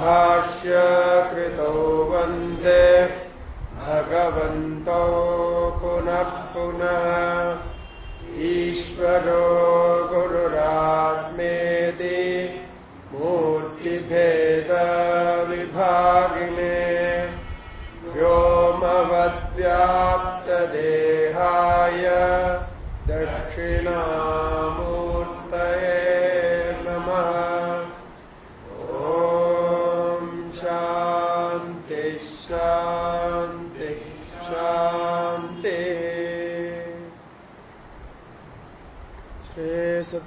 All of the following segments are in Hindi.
सूत्रभाष्यकृतौ वंदे भगवन्तौ पुनः पुनः। ईश्वरो गुरुरात्मेति मूर्तिभेदविभागिने व्योमवद्व्याप्तदेहाय दक्षिणामूर्तये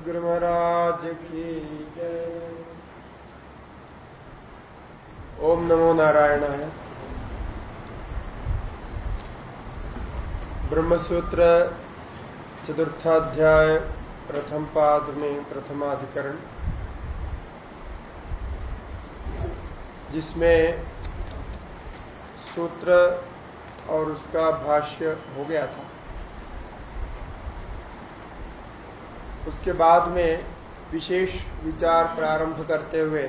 महाराज की जय। ओम नमो नारायण है ब्रह्मसूत्र चतुर्थाध्याय, प्रथम पाद में प्रथमाधिकरण, जिसमें सूत्र और उसका भाष्य हो गया था। उसके बाद में विशेष विचार प्रारंभ करते हुए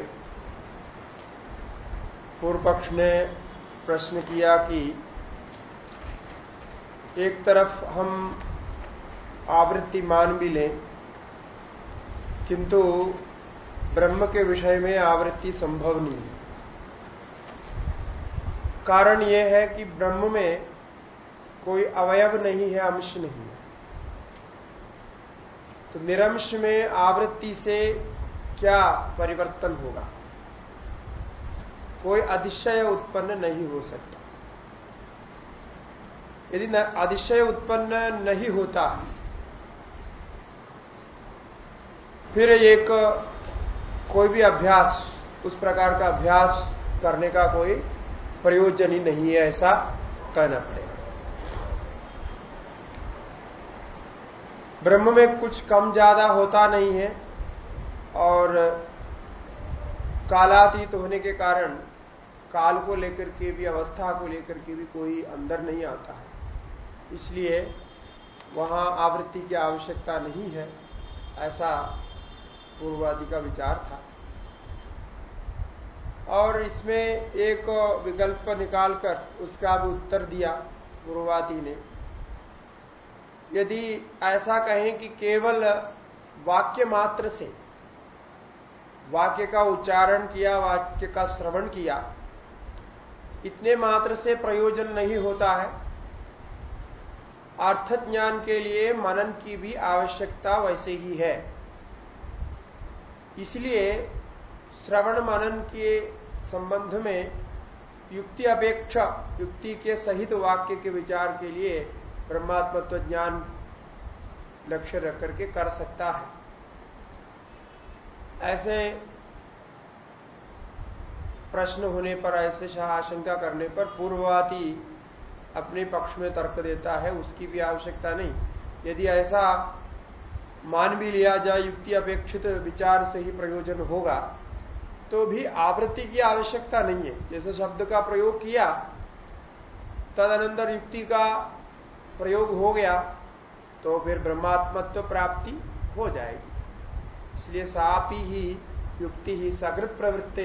पूर्व पक्ष ने प्रश्न किया कि एक तरफ़ हम आवृत्ति मान भी लें, किंतु ब्रह्म के विषय में आवृत्ति संभव नहीं है। कारण यह है कि ब्रह्म में कोई अवयव नहीं है, अंश नहीं है। तो निरंश में आवृत्ति से क्या परिवर्तन होगा? कोई अधिशय उत्पन्न नहीं हो सकता। यदि अधिशय उत्पन्न नहीं होता, फिर एक कोई भी अभ्यास, उस प्रकार का अभ्यास करने का कोई प्रयोजन ही नहीं है, ऐसा कहना पड़ेगा। ब्रह्म में कुछ कम ज़्यादा होता नहीं है और कालातीत होने के कारण काल को लेकर के भी, अवस्था को लेकर के भी कोई अंदर नहीं आता है। इसलिए वहाँ आवृत्ति की आवश्यकता नहीं है, ऐसा पूर्वादि का विचार था। और इसमें एक विकल्प निकालकर उसका भी उत्तर दिया पूर्वादि ने। यदि ऐसा कहें कि केवल वाक्य मात्र से, वाक्य का उच्चारण किया, वाक्य का श्रवण किया, इतने मात्र से प्रयोजन नहीं होता है। अर्थ ज्ञान के लिए मनन की भी आवश्यकता वैसे ही है। इसलिए श्रवण मनन के संबंध में युक्ति अपेक्षा, युक्ति के सहित वाक्य के विचार के लिए ब्रह्मात्मत्व ज्ञान लक्ष्य रख करके कर सकता है। ऐसे प्रश्न होने पर, ऐसे आशंका करने पर पूर्ववादी अपने पक्ष में तर्क देता है, उसकी भी आवश्यकता नहीं। यदि ऐसा मान भी लिया जाए, युक्ति अपेक्षित विचार से ही प्रयोजन होगा तो भी आवृत्ति की आवश्यकता नहीं है। जैसे शब्द का प्रयोग किया, तदनंतर युक्ति का प्रयोग हो गया तो फिर ब्रह्मात्मत्व प्राप्ति हो जाएगी। इसलिए सापी ही, युक्ति ही सकृत प्रवृत्ति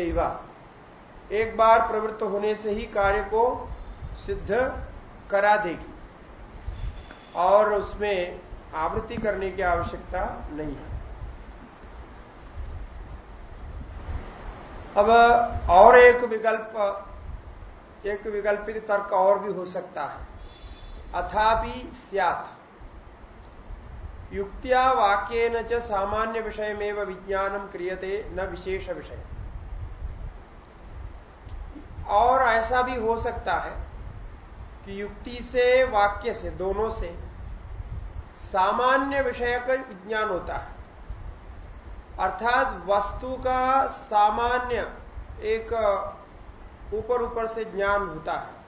एक बार प्रवृत्त होने से ही कार्य को सिद्ध करा देगी। और उसमें आवृत्ति करने की आवश्यकता नहीं है। अब और एक विकल्प, एक विकल्पित तर्क और भी हो सकता है। अथापि सियात। युक्तिया वाक्य न च सामान्य विषय में विज्ञानम क्रियते, न विशेष विषय। और ऐसा भी हो सकता है कि युक्ति से, वाक्य से, दोनों से सामान्य विषय का विज्ञान होता है। अर्थात वस्तु का सामान्य एक ऊपर ऊपर से ज्ञान होता है।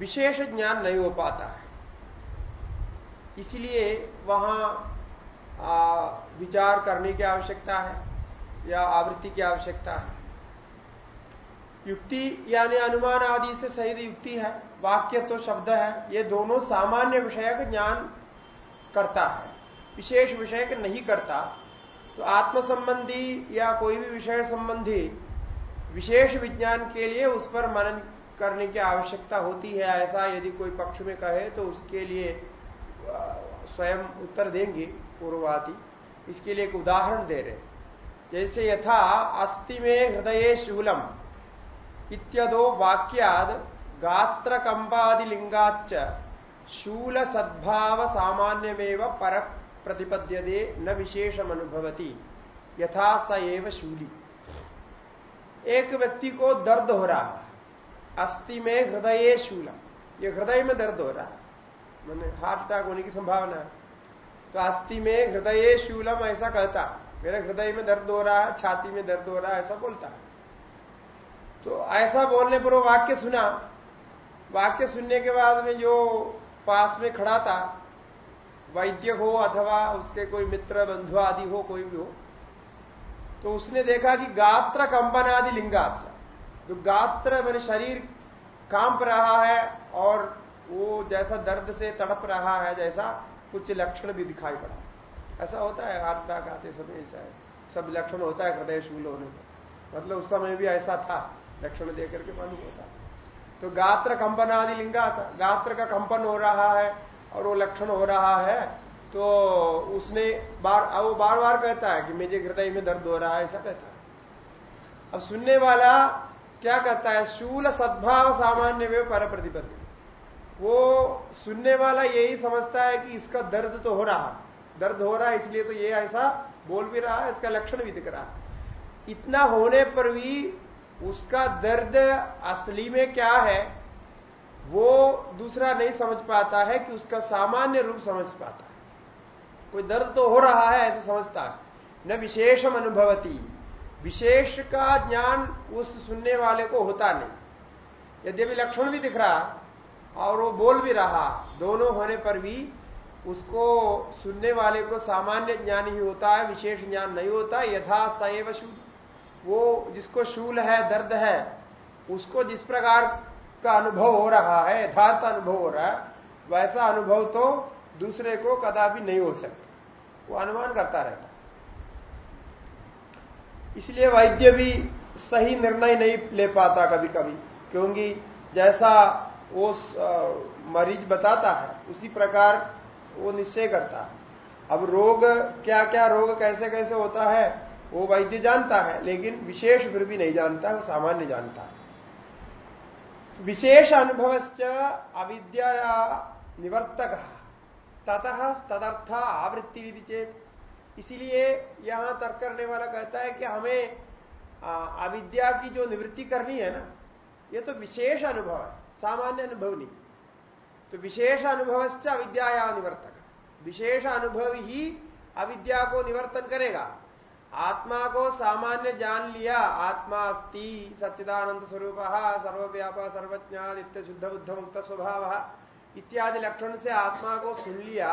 विशेष ज्ञान नहीं हो पाता है। इसलिए वहाँ विचार करने की आवश्यकता है या आवृत्ति की आवश्यकता है। युक्ति यानी अनुमान आदि से सही युक्ति है, वाक्य तो शब्द है, ये दोनों सामान्य विषय का ज्ञान करता है। विशेष विषय का नहीं करता तो आत्म संबंधी या कोई भी विषय संबंधी विशेष विज्ञान के लिए उस पर मनन करने की आवश्यकता होती है। ऐसा यदि कोई पक्ष में कहे तो उसके लिए स्वयं उत्तर देंगे पूर्ववादी। इसके लिए एक उदाहरण दे रहे जैसे यथा अस्थि में हृदय शूलम इत्यदो वाक्याद गात्र कंपादिलिंगाच शूल सद्भाव सामान्यमेव पर प्रतिपद्यते, न विशेषम अनुभवती यथा स एव शूली। एक व्यक्ति को दर्द हो रहा है। अस्थि में हृदय शूलम। ये हृदय में दर्द हो रहा है। मैंने हार्ट अटैक होने की संभावना है। तो अस्थि में हृदय शूलम ऐसा कहता मेरे हृदय में दर्द हो रहा है, छाती में दर्द हो रहा है, ऐसा बोलता है। तो ऐसा बोलने पर वो वाक्य सुना। वाक्य सुनने के बाद में जो पास में खड़ा था, वैद्य हो अथवा उसके कोई मित्र, बंधु आदि हो, कोई भी हो तो उसने देखा कि गात्र कंपन आदि लिंगात्र तो गात्र मेरे शरीर काँप रहा है और वो जैसा दर्द से तड़प रहा है, जैसा कुछ लक्षण भी दिखाई पड़ा। ऐसा होता है हार्ट आते समय ऐसा है। सब लक्षण होता है हृदय शूल होने पर। मतलब उस समय भी ऐसा था, लक्षण देकर के मालूम होता। तो गात्र कंपन आदि लिंगा था। गात्र का कंपन हो रहा है और वो लक्षण हो रहा है तो उसने बार वो बार बार कहता है कि मुझे हृदय में दर्द हो रहा है, ऐसा कहता है। अब सुनने वाला क्या कहता है? शूल सद्भाव सामान्य में पर प्रतिपत्ति वो सुनने वाला यही समझता है कि इसका दर्द तो हो रहा दर्द हो रहा है, इसलिए तो ये ऐसा बोल भी रहा है, इसका लक्षण भी दिख रहा है। इतना होने पर भी उसका दर्द असली में क्या है, वो दूसरा नहीं समझ पाता है कि उसका सामान्य रूप समझ पाता है। कोई दर्द तो हो रहा है, ऐसा समझता है। न विशेषम अनुभवती। विशेष का ज्ञान उस सुनने वाले को होता नहीं। यद्यपि लक्षण भी दिख रहा और वो बोल भी रहा, दोनों होने पर भी उसको सुनने वाले को सामान्य ज्ञान ही होता है, विशेष ज्ञान नहीं होता, यथा सैव शुद्ध वो जिसको शूल है, दर्द है, उसको जिस प्रकार का अनुभव हो रहा है, यथार्थ अनुभव हो रहा है, वैसा अनुभव तो दूसरे को कदापि नहीं हो सकता। वो अनुमान करता रहता इसलिए वैद्य भी सही निर्णय नहीं ले पाता कभी कभी क्योंकि जैसा वो मरीज़ बताता है, उसी प्रकार वो निश्चय करता है। अब रोग क्या क्या रोग कैसे कैसे होता है, वो वैद्य जानता है, लेकिन विशेष फिर भी नहीं जानता है वो सामान्य जानता है। विशेष अनुभवश्च अविद्या निवर्तक, ततः तदर्थ आवृत्ति चेत इसीलिए यहाँ तर्क करने वाला कहता है कि हमें अविद्या की जो निवृत्ति करनी है ना, ये तो विशेष अनुभव है, सामान्य अनुभव नहीं। तो विशेष अनुभव अविद्या निवर्तक। विशेष अनुभव ही अविद्या को निवर्तन करेगा। आत्मा को सामान्य जान लिया, आत्मा अस्ति, सच्चिदानंद स्वरूप, सर्वव्याप सर्वज्ञा नित्य शुद्ध बुद्ध मुक्त स्वभाव, इत्यादि लक्षण से आत्मा को सुन लिया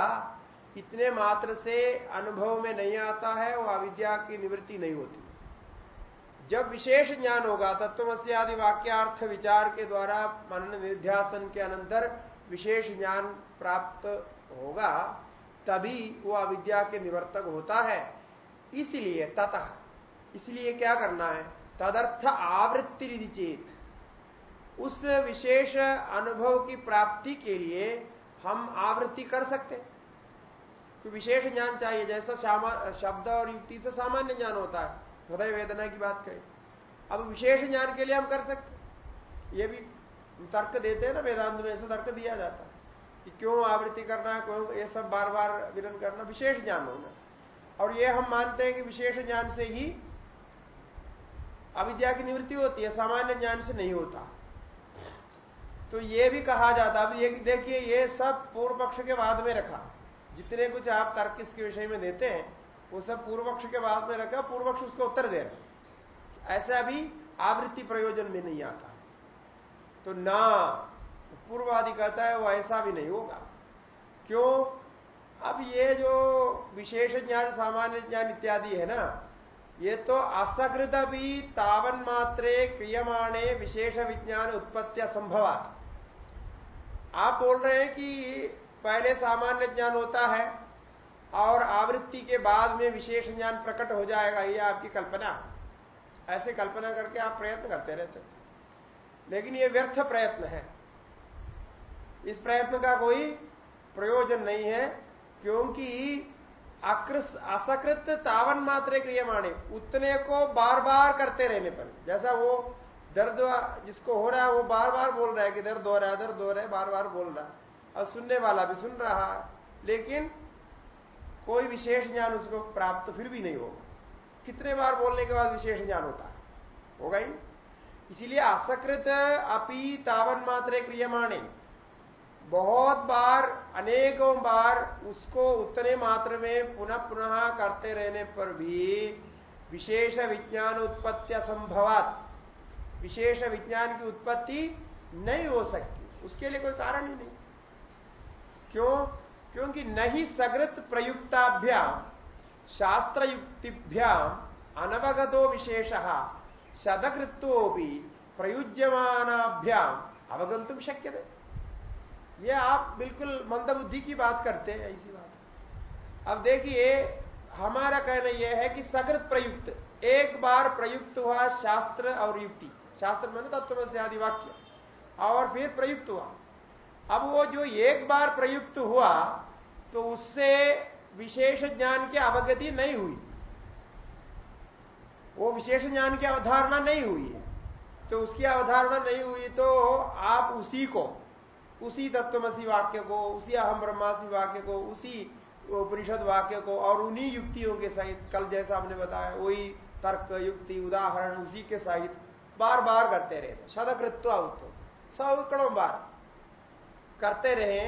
इतने मात्र से अनुभव में नहीं आता है, वो अविद्या की निवृत्ति नहीं होती। जब विशेष ज्ञान होगा तत्वमसी आदि वाक्यार्थ विचार के द्वारा मनन निध्यासन के अनंतर विशेष ज्ञान प्राप्त होगा, तभी वो अविद्या के निवर्तक होता है। इसलिए ततः, इसलिए क्या करना है? तदर्थ आवृत्ति चेत। उस विशेष अनुभव की प्राप्ति के लिए हम आवृत्ति कर सकते तो विशेष ज्ञान चाहिए, जैसा शब्द और युक्ति से सामान्य ज्ञान होता है। हृदय वेदना की बात करें अब विशेष ज्ञान के लिए हम कर सकते ये भी तर्क देते हैं ना वेदांत में, ऐसा तर्क दिया जाता है कि क्यों आवृत्ति करना क्यों ये सब बार बार विरन करना, विशेष ज्ञान होना। और ये हम मानते हैं कि विशेष ज्ञान से ही अविद्या की निवृत्ति होती है, सामान्य ज्ञान से नहीं होता। तो ये भी कहा जाता अब देखिए, ये सब पूर्व पक्ष के बाद में रखा। जितने कुछ आप तर्क इसके विषय में देते हैं, वो सब पूर्वक्ष के बाद में रखा पूर्व पक्ष उसको उत्तर दे रहे ऐसा अभी आवृत्ति प्रयोजन में नहीं आता। तो ना, पूर्वादि कहता है, वो ऐसा भी नहीं होगा। क्यों? अब ये जो विशेष ज्ञान, सामान्य ज्ञान इत्यादि है ना, ये तो असकृत भी तावन मात्रे क्रियमाणे विशेष विज्ञान उत्पत्ति संभवात। आप बोल रहे हैं कि पहले सामान्य ज्ञान होता है और आवृत्ति के बाद में विशेष ज्ञान प्रकट हो जाएगा, ये आपकी कल्पना। ऐसे कल्पना करके आप प्रयत्न करते रहते लेकिन ये व्यर्थ प्रयत्न है। इस प्रयत्न का कोई प्रयोजन नहीं है, क्योंकि असकृत तावन मात्रे क्रियमाणे, उतने को बार बार करते रहने पर। जैसा वो दर्द जिसको हो रहा है, वो बार बार बोल रहा है कि दर्द हो रहा है, दर्द हो रहा है बार बार बोल रहा है। और सुनने वाला भी सुन रहा है, लेकिन कोई विशेष ज्ञान उसको प्राप्त फिर भी नहीं होगा। कितने बार बोलने के बाद विशेष ज्ञान होता है? होगा ही इसीलिए असकृत अपी तावन मात्रे क्रियमाणे। बहुत बार, अनेकों बार उसको उतने मात्र में पुनः पुनः करते रहने पर भी विशेष विज्ञान उत्पत्ति असंभवात। विशेष विज्ञान की उत्पत्ति नहीं हो सकती। उसके लिए कोई कारण ही नहीं। क्यों? क्योंकि नहीं सकृत प्रयुक्ताभ्याम शास्त्र युक्तिभ्याम अनवगतो विशेष शतकृत्वो भी प्रयुज्यमानाभ्याम अवगंतुम शक्य थे ये आप बिल्कुल मंदबुद्धि की बात करते हैं, ऐसी बात। अब देखिए, हमारा कहना यह है कि सकृत प्रयुक्त, एक बार प्रयुक्त हुआ शास्त्र और युक्ति। शास्त्र मैंने तत्व से आदि वाक्य। और फिर प्रयुक्त हुआ। अब वो जो एक बार प्रयुक्त हुआ तो उससे विशेष ज्ञान की अवगति नहीं हुई। वो विशेष ज्ञान की अवधारणा नहीं हुई। है तो उसकी अवधारणा नहीं हुई तो आप उसी को, उसी तत्वमसी वाक्य को, उसी अहम ब्रह्मासी वाक्य को, उसी उपनिषद वाक्य को और उन्हीं युक्तियों के सहित, कल जैसा हमने बताया, वही तर्क, युक्ति, उदाहरण, उसी के सहित बार बार करते रहे सदकृत्व सैकड़ों बार। करते रहे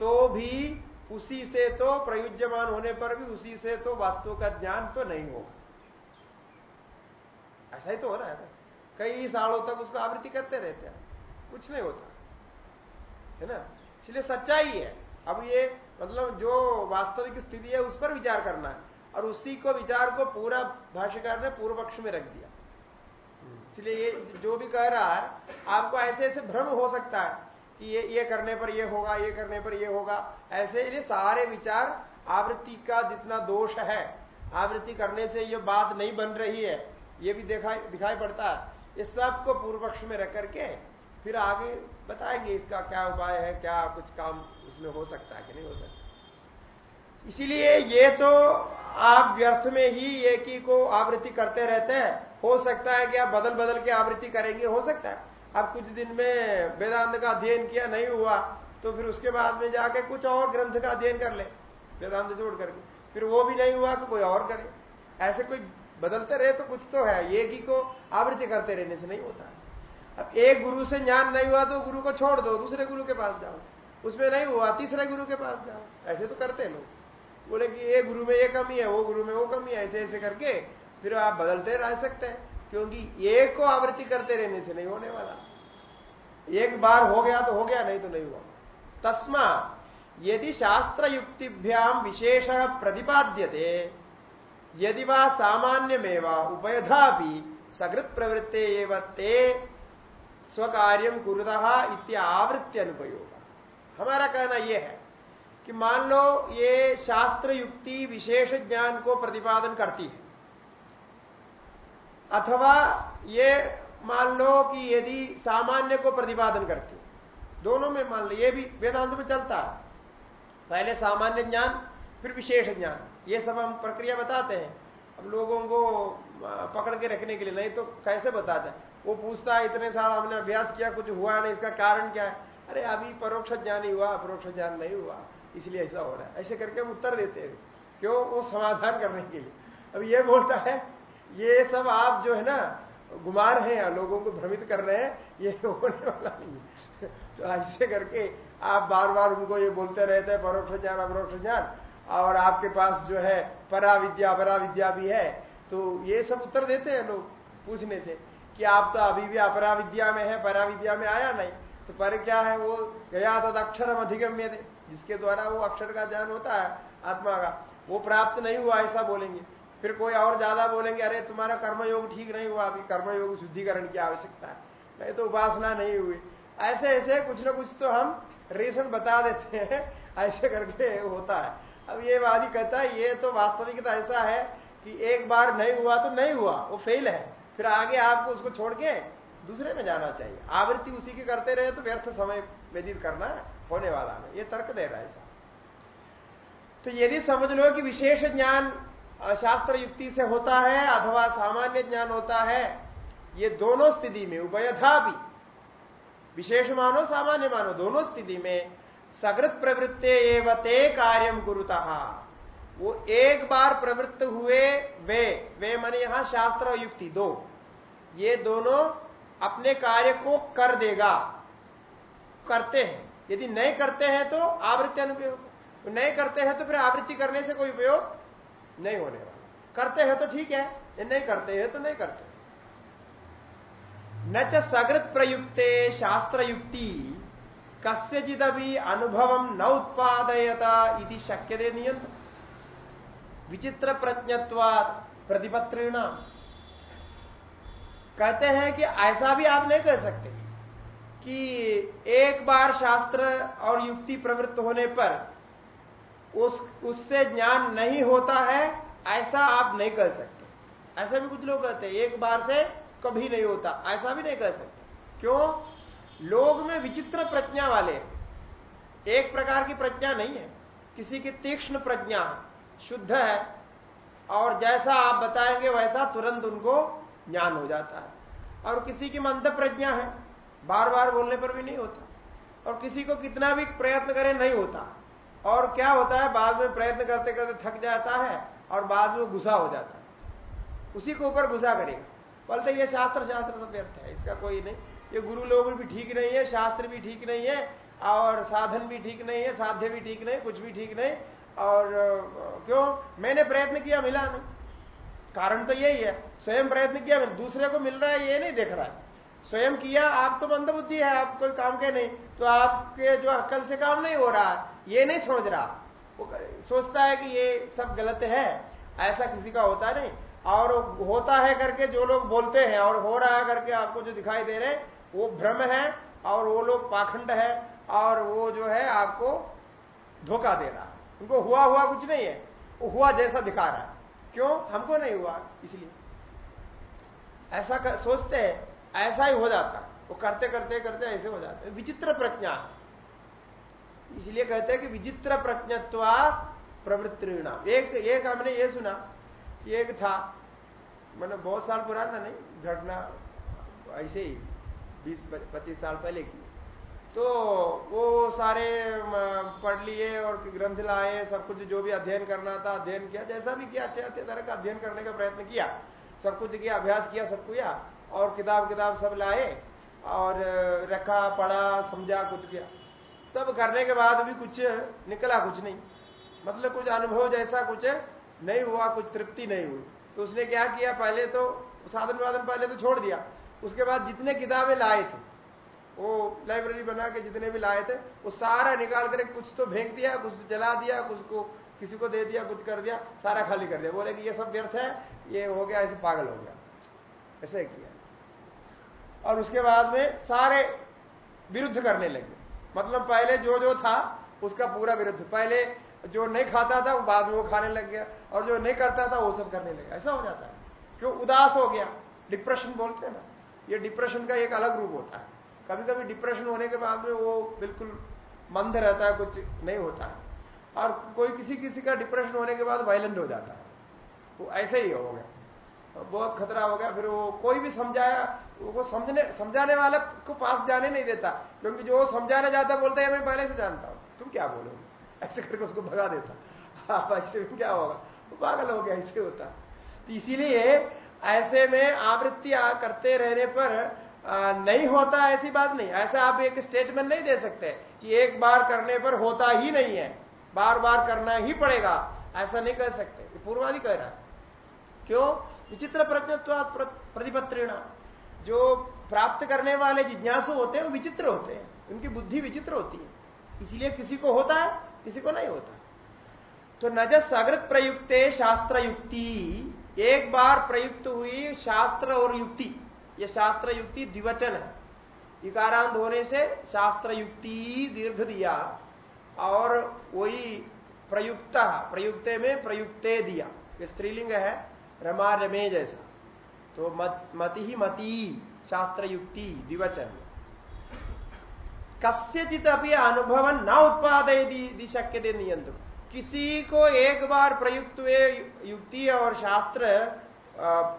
तो भी उसी से तो प्रयुज्यमान होने पर भी उसी से तो वास्तु का ज्ञान तो नहीं होगा। ऐसा ही तो हो रहा है कई सालों तक उसको आवृत्ति करते रहते हैं। कुछ नहीं होता। है ना? इसलिए सच्चाई है। अब ये मतलब जो वास्तविक स्थिति है, उस पर विचार करना है। और उसी को विचार को पूरा भाष्यकार ने पूर्व पक्ष में रख दिया। इसलिए ये जो भी कह रहा है, आपको ऐसे ऐसे भ्रम हो सकता है। कि ये ये करने पर ये होगा, ये करने पर ये होगा। ऐसे ये सारे विचार आवृत्ति का जितना दोष है, आवृत्ति करने से ये बात नहीं बन रही है, ये भी दिखाई दिखाई पड़ता है। इस सबको पूर्व पक्ष में रख करके फिर आगे बताएँगे इसका क्या उपाय है, क्या कुछ काम उसमें हो सकता है कि नहीं हो सकता इसीलिए ये तो आप व्यर्थ में ही एक ही को आवृत्ति करते रहते हैं। हो सकता है कि आप बदल बदल के आवृत्ति करेंगे, हो सकता है। आप कुछ दिन में वेदांत का अध्ययन किया, नहीं हुआ तो फिर उसके बाद में जाके कुछ और ग्रंथ का अध्ययन कर ले, वेदांत जोड़ करके। फिर वो भी नहीं हुआ तो कोई और करे। ऐसे कोई बदलते रहे तो कुछ तो है, एक ही को आवृत्ति करते रहने से नहीं होता। अब एक गुरु से ज्ञान नहीं हुआ तो गुरु को छोड़ दो, दूसरे गुरु के पास जाओ। उसमें नहीं हुआ, तीसरे गुरु के पास जाओ। ऐसे तो करते हैं लोग। बोले कि ये गुरु में ये कमी है, वो गुरु में वो कमी है, ऐसे ऐसे करके फिर आप बदलते रह सकते हैं, क्योंकि एक को आवृत्ति करते रहने से नहीं होने वाला। एक बार हो गया तो हो गया, नहीं तो नहीं हुआ। तस्मा, यदि शास्त्र युक्तिभ्याम विशेष प्रतिपाद्य यदि वह सामान्य मेवा उपयधा भी सकृत प्रवृत्ते ते स्वकार्यम कुरुदहा इत्यावृत्ति अनुपयोग हमारा कहना यह है कि मान लो ये शास्त्र युक्ति विशेष ज्ञान को प्रतिपादन करती है, अथवा ये मान लो कि यदि सामान्य को प्रतिपादन करती दोनों में मान लो, ये भी वेदांत में चलता है। पहले सामान्य ज्ञान, फिर विशेष ज्ञान। ये सब हम प्रक्रिया बताते हैं। अब लोगों को पकड़ के रखने के लिए, नहीं तो कैसे बताते हैं? वो पूछता है, इतने साल हमने अभ्यास किया, कुछ हुआ नहीं, इसका कारण क्या है? अरे, अभी परोक्ष ज्ञान ही हुआ, अपरोक्ष ज्ञान नहीं हुआ, इसलिए ऐसा हो रहा है। ऐसे करके हम उत्तर देते हैं। क्यों? वो समाधान करने के लिए। अब ये बोलता है, ये सब आप जो है ना घुमा रहे हैं लोगों को भ्रमित कर रहे हैं, ये होने वाला नहीं तो ऐसे करके आप बार बार उनको ये बोलते रहते हैं, परोक्ष ज्ञान, अपरोक्ष ज्ञान, और आपके पास जो है परा विद्या अपरा विद्या भी है। तो ये सब उत्तर देते हैं लोग पूछने से कि आप तो अभी भी अपरा विद्या में है परा विद्या में आया नहीं। तो पर क्या है वो? गया तद अक्षरम अधिगम्य थे जिसके द्वारा वो अक्षर का ज्ञान होता है, आत्मा का। वो प्राप्त नहीं हुआ, ऐसा बोलेंगे। फिर कोई और ज़्यादा बोलेंगे, अरे, तुम्हारा कर्मयोग ठीक नहीं हुआ, अभी कर्मयोग शुद्धिकरण की आवश्यकता है। नहीं तो उपासना नहीं हुई। ऐसे ऐसे कुछ ना कुछ तो हम रीजन बता देते हैं, ऐसे करके होता है। अब ये वादी कहता है, ये तो वास्तविकता ऐसा है कि एक बार नहीं हुआ तो नहीं हुआ, वो फेल है। फिर आगे आपको उसको छोड़ के दूसरे में जाना चाहिए। आवृत्ति उसी की करते रहे तो व्यर्थ समय व्यतीत करना होने वाला है। ये तर्क दे रहा है ऐसा। तो यदि समझ लो कि विशेष ज्ञान शास्त्र युक्ति से होता है अथवा सामान्य ज्ञान होता है, ये दोनों स्थिति में उभयथा भी। विशेष मानो, सामान्य मानो, दोनों स्थिति में सकृत प्रवृत्ते एवते कार्यम गुरुता वो एक बार प्रवृत्त हुए, वे वे माने यहाँ शास्त्र और युक्ति दो। ये दोनों अपने कार्य को कर देगा। करते हैं। यदि नहीं करते हैं तो आवृत्ति अनुपयोग। नहीं करते हैं तो फिर आवृत्ति करने से कोई उपयोग नहीं होने वाला। करते हैं तो ठीक है, ये नहीं करते हैं तो नहीं करते। न च सकृत प्रयुक्ते शास्त्र युक्ति कस्यचिदपि अनुभव न उत्पादयता इति शक्य नियंत्र विचित्र प्रज्ञत्वाद प्रतिपत्रिण कहते हैं कि ऐसा भी आप नहीं कह सकते कि एक बार शास्त्र और युक्ति प्रवृत्त होने पर उस, उससे ज्ञान नहीं होता है, ऐसा आप नहीं कह सकते। ऐसा भी कुछ लोग कहते हैं, एक बार से कभी नहीं होता, ऐसा भी नहीं कह सकते। क्यों? लोग में विचित्र प्रज्ञा वाले एक प्रकार की प्रज्ञा नहीं है। किसी की तीक्ष्ण प्रज्ञा शुद्ध है, और जैसा आप बताएँगे, वैसा तुरंत उनको ज्ञान हो जाता है। और किसी की मंद प्रज्ञा है बार बार बोलने पर भी नहीं होता। और किसी को कितना भी प्रयत्न करें, नहीं होता। और क्या होता है? बाद में प्रयत्न करते करते थक जाता है और बाद में गुस्सा हो जाता है। उसी के ऊपर गुस्सा करेगा। बोलते ये शास्त्र शास्त्र सब व्यर्थ है, इसका कोई नहीं। ये गुरु लोग भी ठीक नहीं है, शास्त्र भी ठीक नहीं है, और साधन भी ठीक नहीं है, साध्य भी ठीक नहीं, कुछ भी ठीक नहीं, और क्यों? मैंने प्रयत्न किया, मिला नहीं। कारण तो यही है, स्वयं प्रयत्न किया दूसरे को मिल रहा है, ये नहीं देख रहा है। स्वयं किया, आप तो मंद बुद्धि है, आप कोई काम के नहीं तो आपके जो अक्ल से काम नहीं हो रहा ये नहीं समझ रहा। वो सोचता है कि ये सब गलत है ऐसा किसी का होता नहीं। और होता है करके जो लोग बोलते हैं और हो रहा है करके आपको जो दिखाई दे रहे वो भ्रम है और वो लोग पाखंड है और वो जो है आपको धोखा दे रहा है। उनको हुआ हुआ कुछ नहीं है। वो हुआ जैसा दिखा रहा है। क्यों? हमको नहीं हुआ इसलिए। ऐसा कर, सोचते हैं ऐसा ही हो जाता वो करते करते करते ऐसे हो जाते विचित्र प्रज्ञा इसलिए कहते हैं कि विचित्र प्रज्ञत्वा प्रवृत्तिणा एक एक हमने ये सुना कि एक था मतलब बहुत साल पुराना नहीं, घटना ऐसे ही, बीस, पच्चीस साल पहले की। तो वो सारे पढ़ लिए और ग्रंथ लाए, सब कुछ जो भी अध्ययन करना था, अध्ययन किया, जैसा भी किया, अच्छे अच्छे तरह का अध्ययन करने का प्रयत्न किया। सब कुछ किया, अभ्यास किया, सब किया, और किताब किताब सब लाए, और, रखा, पढ़ा, समझा, कुछ किया। सब करने के बाद भी कुछ निकला, कुछ नहीं। मतलब कुछ अनुभव जैसा कुछ नहीं हुआ, कुछ तृप्ति नहीं हुई। तो उसने क्या किया, पहले तो साधन वादन पहले तो छोड़ दिया। उसके बाद जितने किताबें लाए थे, वो लाइब्रेरी बना के जितने भी लाए थे, वो सारा निकाल कर कुछ तो फेंक दिया, कुछ तो जला दिया, कुछ को किसी को दे दिया, कुछ कर दिया, सारा खाली कर दिया। बोले कि ये सब व्यर्थ है, ये हो गया ऐसे पागल हो गया। ऐसे किया। और उसके बाद में सारे विरुद्ध करने लगे। मतलब पहले जो जो था, उसका पूरा विरुद्ध। पहले जो नहीं खाता था, वो बाद में वो खाने लग गया। और जो नहीं करता था, वो सब करने लगा। ऐसा हो जाता है। क्यों? उदास हो गया। डिप्रेशन बोलते हैं ना। ये डिप्रेशन का एक अलग रूप होता है। कभी कभी डिप्रेशन होने के बाद में वो बिल्कुल मंद रहता है, कुछ नहीं होता है। और कोई किसी किसी का डिप्रेशन होने के बाद वायलेंट हो जाता है। वो ऐसे ही हो गया। बहुत खतरा हो गया, फिर वो कोई भी समझाया, वो समझने, समझाने वाला को पास जाने नहीं देता, क्योंकि जो समझाने जाता बोलता है, मैं पहले से जानता हूँ, तुम क्या बोलोगे? ऐसे करके उसको भगा देता। आप ऐसे में क्या होगा? वो पागल हो गया, ऐसे होता। तो इसीलिए ऐसे में आवृत्ति करते रहने पर नहीं होता ऐसी बात नहीं। ऐसा आप एक स्टेटमेंट नहीं दे सकते कि एक बार करने पर होता ही नहीं है। बार बार करना ही पड़ेगा। ऐसा नहीं कह सकते। पूर्वादि कह रहा क्यों? विचित्र प्रज्ञत्व प्रतिपत्रिणा। जो प्राप्त करने वाले जिज्ञासु होते हैं, वो विचित्र होते हैं। उनकी बुद्धि विचित्र होती है। इसलिए किसी को होता है, किसी को नहीं होता। तो नज सगृत प्रयुक्ते शास्त्र युक्ति एक बार प्रयुक्त हुई शास्त्र और युक्ति। ये शास्त्र युक्ति द्विवचन है। इकारांत होने से शास्त्र युक्ति दीर्घ दिया और वही प्रयुक्त, प्रयुक्ते में प्रयुक्ते दिया। स्त्रीलिंग है। रमा रमे जैसा। तो मत, ही मती शास्त्र युक्ति द्विवचन। कस्यचित अभी अनुभव न उत्पादय शक्य दे नियंत्र किसी को एक बार प्रयुक्त हुए युक्ति और शास्त्र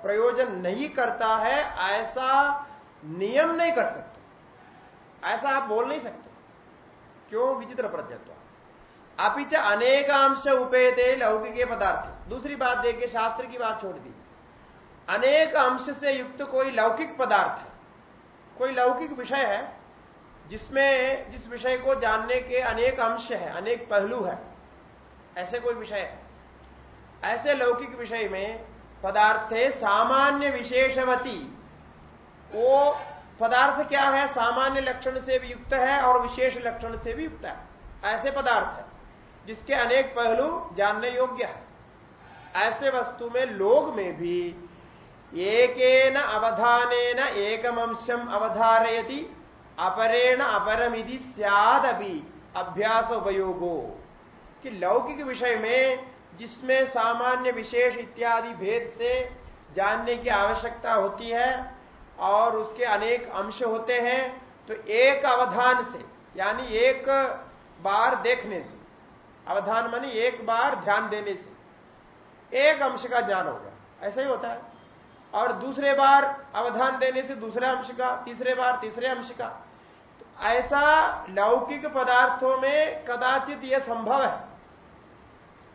प्रयोजन नहीं करता है ऐसा नियम नहीं कर सकते। ऐसा आप बोल नहीं सकते। क्यों? विचित्र प्रज्ञत्व अपिच अनेकांश उपेते लौकिक पदार्थ। दूसरी बात देखिए, शास्त्र की बात छोड़ दी। अनेक अंश से युक्त कोई लौकिक पदार्थ है, कोई लौकिक विषय है, जिसमें, जिस विषय को जानने के अनेक अंश है, अनेक पहलू है, ऐसे कोई विषय है? ऐसे लौकिक विषय में पदार्थे सामान्य विशेषवती, वो पदार्थ क्या है? सामान्य लक्षण से भी युक्त है और विशेष लक्षण से भी युक्त है। ऐसे पदार्थ है, जिसके अनेक पहलू जानने योग्य है। ऐसे वस्तु में लोग में भी एक अवधान एकम अंशम अवधारयति, अपरेण अपरमिति सदपि अभ्यास उपयोगो। कि लौकिक विषय में जिसमें सामान्य विशेष इत्यादि भेद से जानने की आवश्यकता होती है और उसके अनेक अंश होते हैं तो एक अवधान से, यानी एक बार देखने से, अवधान मानी एक बार ध्यान देने से एक अंश का ज्ञान हो गया। ऐसा ही होता है। और दूसरे बार अवधान देने से दूसरे अंश का, तीसरे बार तीसरे अंश का। तो ऐसा लौकिक पदार्थों में कदाचित यह संभव है।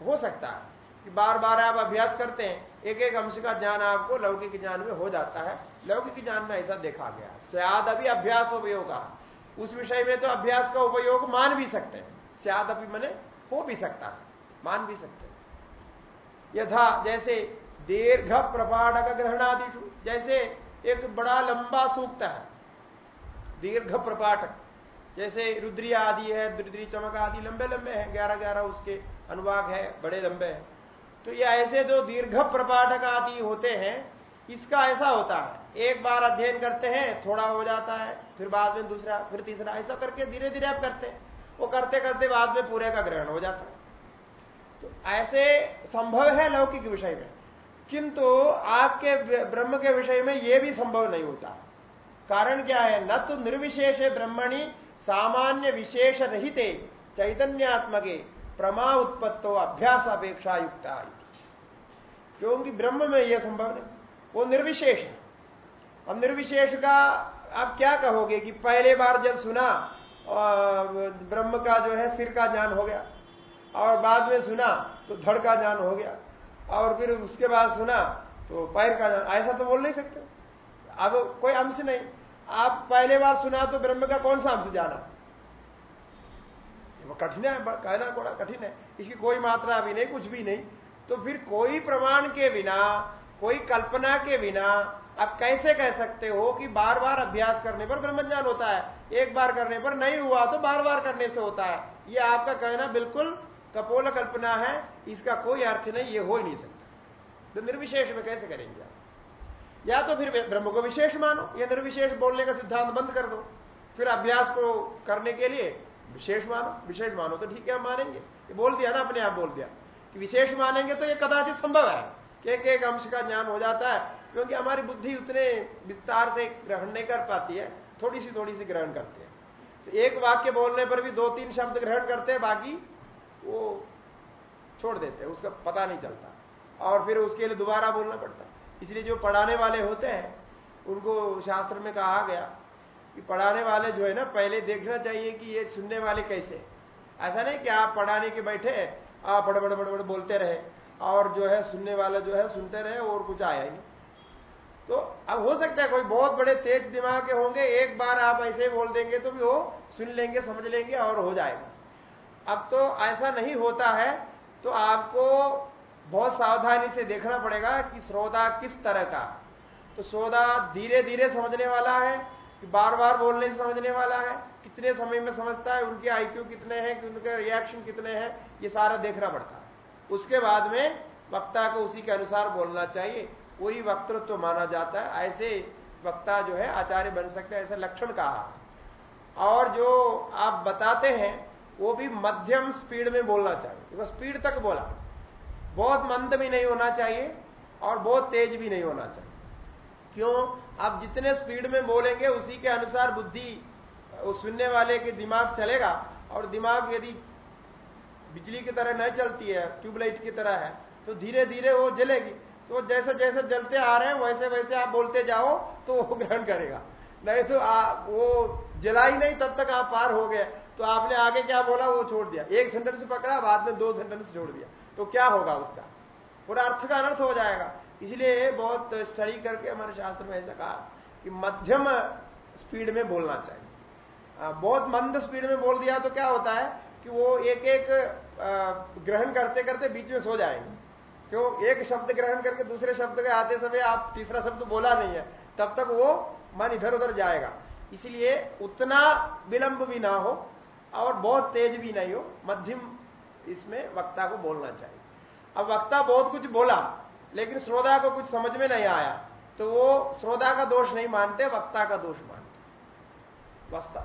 हो सकता है कि बार बार आप अभ्यास करते हैं एक एक अंश का ज्ञान आपको लौकिक ज्ञान में हो जाता है। लौकिक ज्ञान में ऐसा देखा गया स्याद अभी अभ्यास उपयोग उस विषय में तो अभ्यास का उपयोग मान भी सकते हैं। स्याद अभी मैंने हो भी सकता है। मान भी सकते हैं। यथा जैसे दीर्घ प्रपाठक ग्रहणादिशु जैसे एक बड़ा लंबा सूक्त है दीर्घ प्रपाठक जैसे रुद्री आदि है, रुद्री चमक आदि लंबे लंबे हैं, ग्यारह ग्यारह उसके अनुवाग है, बड़े लंबे हैं। तो ये ऐसे जो दीर्घ प्रपाठक आदि होते हैं, इसका ऐसा होता है, एक बार अध्ययन करते हैं, थोड़ा हो जाता है, फिर बाद में दूसरा, फिर तीसरा, ऐसा करके धीरे धीरे आप करते हैं। वो करते करते बाद में पूरे का ग्रहण हो जाता है। तो ऐसे संभव है लौकिक विषय में। किंतु आपके ब्रह्म के विषय में यह भी संभव नहीं होता। कारण क्या है? न तो निर्विशेष ब्रह्मणी सामान्य विशेष रहित चैतन्यात्मके प्रमा उत्पत्तो अभ्यास अपेक्षा युक्त क्योंकि ब्रह्म में यह संभव नहीं। वो निर्विशेष है। अब निर्विशेष का आप क्या कहोगे कि पहले बार जब सुना ब्रह्म का जो है सिर का ज्ञान हो गया। और बाद में सुना तो धड़ का ज्ञान हो गया। और फिर उसके बाद सुना तो पैर का ज्ञान ऐसा तो बोल नहीं सकते। अब कोई अंश नहीं। आप पहले बार सुना तो ब्रह्म का कौन सा अंश जाना? वो कठिन है कहना थोड़ा कठिन है। इसकी कोई मात्रा अभी नहीं, कुछ भी नहीं। तो फिर कोई प्रमाण के बिना, कोई कल्पना के बिना, आप कैसे कह सकते हो कि बार बार अभ्यास करने पर ब्रह्मज्ञान होता है? एक बार करने पर नहीं हुआ तो बार बार करने से होता है। ये आपका कहना बिल्कुल कपोल कल्पना है, इसका कोई अर्थ नहीं, ये हो ही नहीं सकता। तो निर्विशेष में कैसे करेंगे आप? या तो फिर ब्रह्म को विशेष मानो, या निर्विशेष बोलने का सिद्धांत बंद कर दो। फिर अभ्यास को करने के लिए विशेष मानो विशेष मानो तो ठीक है, हम मानेंगे। ये बोल दिया ना, अपने आप बोल दिया। कि विशेष मानेंगे तो ये कदाचित संभव है। कि एक एक अंश का ज्ञान हो जाता है, क्योंकि हमारी बुद्धि उतने विस्तार से ग्रहण नहीं कर पाती है, थोड़ी सी थोड़ी सी ग्रहण करते हैं। तो एक वाक्य बोलने पर भी दो तीन शब्द ग्रहण करते हैं, बाकी वो छोड़ देते हैं, उसका पता नहीं चलता। और फिर उसके लिए दोबारा बोलना पड़ता है। इसलिए जो पढ़ाने वाले होते हैं, उनको शास्त्र में कहा गया कि पढ़ाने वाले जो है ना, पहले देखना चाहिए कि ये सुनने वाले कैसे ऐसा नहीं कि आप पढ़ाने के बैठे आप बड़े बड़े बड़े बड़े बोलते रहे, और जो है सुनने वाला जो है सुनते रहे और कुछ आया ही तो अब हो सकता है कोई बहुत बड़े तेज दिमाग के होंगे, एक बार आप ऐसे बोल देंगे तो भी वो सुन लेंगे, समझ लेंगे और हो जाएगा। अब तो ऐसा नहीं होता है तो आपको बहुत सावधानी से देखना पड़ेगा कि श्रोता किस तरह का। तो श्रोता धीरे धीरे समझने वाला है, कि बार बार बोलने से समझने वाला है, कितने समय में समझता है, उनके आईक्यू कितने हैं, कि उनके रिएक्शन कितने हैं, ये सारा देखना पड़ता है। उसके बाद में वक्ता को उसी के अनुसार बोलना चाहिए। वही वक्तृत्व तो माना जाता है, ऐसे वक्ता जो है आचार्य बन सकते हैं, ऐसा लक्षण कहा। और जो आप बताते हैं वो भी मध्यम स्पीड में बोलना चाहिए। तो स्पीड तक बोला। बहुत मंद भी नहीं होना चाहिए और बहुत तेज भी नहीं होना चाहिए। क्यों? आप जितने स्पीड में बोलेंगे उसी के अनुसार बुद्धि सुनने वाले के दिमाग चलेगा। और दिमाग यदि बिजली की तरह नहीं चलती है ट्यूबलाइट की तरह है तो धीरे धीरे वो जलेगी। तो जैसे जैसे जलते आ रहे हैं वैसे वैसे आप बोलते जाओ तो वो ग्रहण करेगा। नहीं तो आ, वो जला ही नहीं तब तक आप पार हो गए। तो आपने आगे क्या बोला, वो छोड़ दिया। एक सेंटेंस पकड़ा, बाद में दो सेंटेंस छोड़ दिया। तो क्या होगा उसका? पूरा अर्थ का अनर्थ हो जाएगा। इसलिए बहुत स्टडी करके हमारे शास्त्र में ऐसा कहा कि मध्यम स्पीड में बोलना चाहिए। बहुत मंद स्पीड में बोल दिया तो क्या होता है कि वो एक एक ग्रहण करते करते बीच में सो जाएँगे। क्यों? एक शब्द ग्रहण करके दूसरे शब्द के आते समय आप तीसरा शब्द बोला नहीं है, तब तक वो मन इधर उधर जाएगा। इसलिए उतना विलंब भी ना हो और बहुत तेज भी नहीं हो, मध्यम इसमें वक्ता को बोलना चाहिए। अब वक्ता बहुत कुछ बोला, लेकिन श्रोता को कुछ समझ में नहीं आया तो वो श्रोता का दोष नहीं मानते, वक्ता का दोष मानते।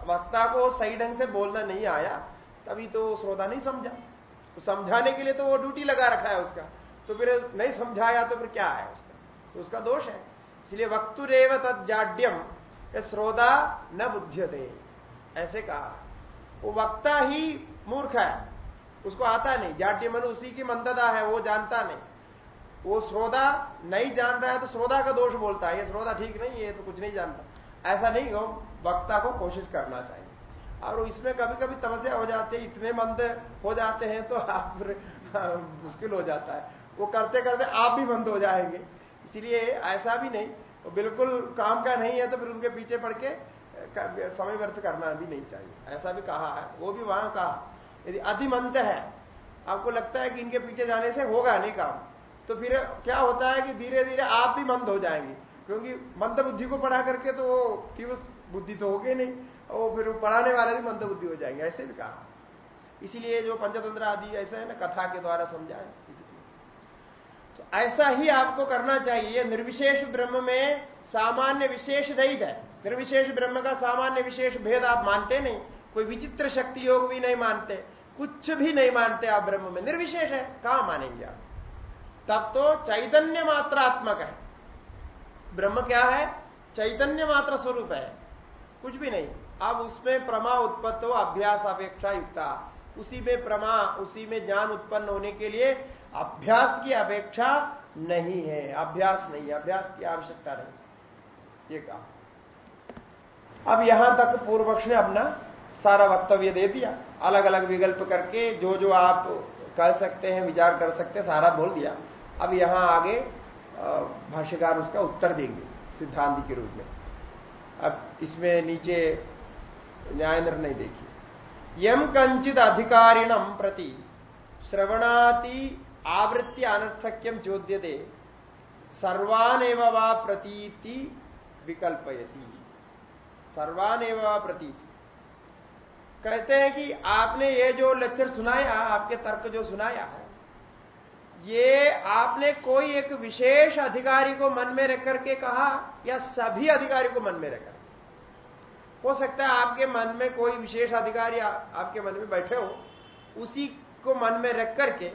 वक्ता को सही ढंग से बोलना नहीं आया, तभी तो श्रोता नहीं समझा। तो समझाने के लिए तो वो ड्यूटी लगा रखा है उसका। तो फिर नहीं समझाया तो फिर क्या है उसका? तो उसका दोष है। इसलिए वक्तुरेव तजाड्यम श्रोता न बुद्धियते। ऐसे कहा। वो वक्ता ही मूर्ख है। उसको आता नहीं। जाड्य मन उसी की मंदता है, वो जानता नहीं। वो श्रोता नहीं जान रहा है तो श्रोता का दोष बोलता है। ये श्रोता ठीक नहीं है तो कुछ नहीं जानता। ऐसा नहीं हो, वक्ता को कोशिश करना चाहिए। और इसमें कभी कभी तमस्या हो जाती है, इतने मंद हो जाते हैं तो आप मुश्किल हो जाता है। वो करते करते आप भी मंद हो जाएँगे। इसलिए ऐसा भी नहीं। बिल्कुल काम का नहीं है तो फिर उनके पीछे पड़ के समय व्यर्थ करना भी नहीं चाहिए। ऐसा भी कहा है। वो भी वहाँ कहा, यदि अधिमंत है, आपको लगता है कि इनके पीछे जाने से होगा नहीं काम तो फिर क्या होता है कि धीरे धीरे आप भी मंद हो जाएँगे। क्योंकि मंद बुद्धि को पढ़ा करके तो वो तीव्र बुद्धि तो होगी नहीं, वो फिर पढ़ाने वाले भी मंद बुद्धि हो जाएँगे। ऐसे भी कहा। इसीलिए जो पंचतंत्र आदि ऐसा है ना, कथा के द्वारा समझाए। तो ऐसा ही आपको करना चाहिए। निर्विशेष ब्रह्म में सामान्य विशेष रहित है। निर्विशेष ब्रह्म का सामान्य विशेष भेद आप मानते नहीं, कोई विचित्र शक्ति योग भी नहीं मानते, कुछ भी नहीं मानते आप ब्रह्म में। निर्विशेष है, कहाँ मानेंगे आप? तब तो चैतन्य मात्रात्मक है। ब्रह्म क्या है? चैतन्य मात्र स्वरूप है। कुछ भी नहीं। अब उसमें प्रमा उत्पत्त हो, अभ्यास अपेक्षा युक्ता। उसी में प्रमा, उसी में ज्ञान उत्पन्न होने के लिए अभ्यास की अपेक्षा नहीं है। अभ्यास नहीं है। अभ्यास की आवश्यकता नहीं। ये कहा। अब यहाँ तक पूर्व पक्ष ने अपना सारा वक्तव्य दे दिया। अलग अलग विकल्प करके जो जो आप कह सकते हैं, विचार कर सकते हैं, सारा बोल दिया। अब यहाँ आगे भाष्यकार उसका उत्तर देंगे, सिद्धांत के रूप में। अब इसमें नीचे न्याय निर्णय देखिए यम कंचित अधिकारिणम प्रति श्रवणाति आवृत्ति अनर्थक्यम चोद्यते। सर्वान वा प्रतीति विकल्पयती। सर्वान वा प्रतीति। कहते हैं कि आपने ये जो लेक्चर सुनाया, आपके तर्क जो सुनाया है, ये आपने कोई एक विशेष अधिकारी को मन में रख करके कहा या सभी अधिकारी को मन में रखा हो सकता है आपके मन में कोई विशेष अधिकारी आपके मन में बैठे हो, उसी को मन में रख करके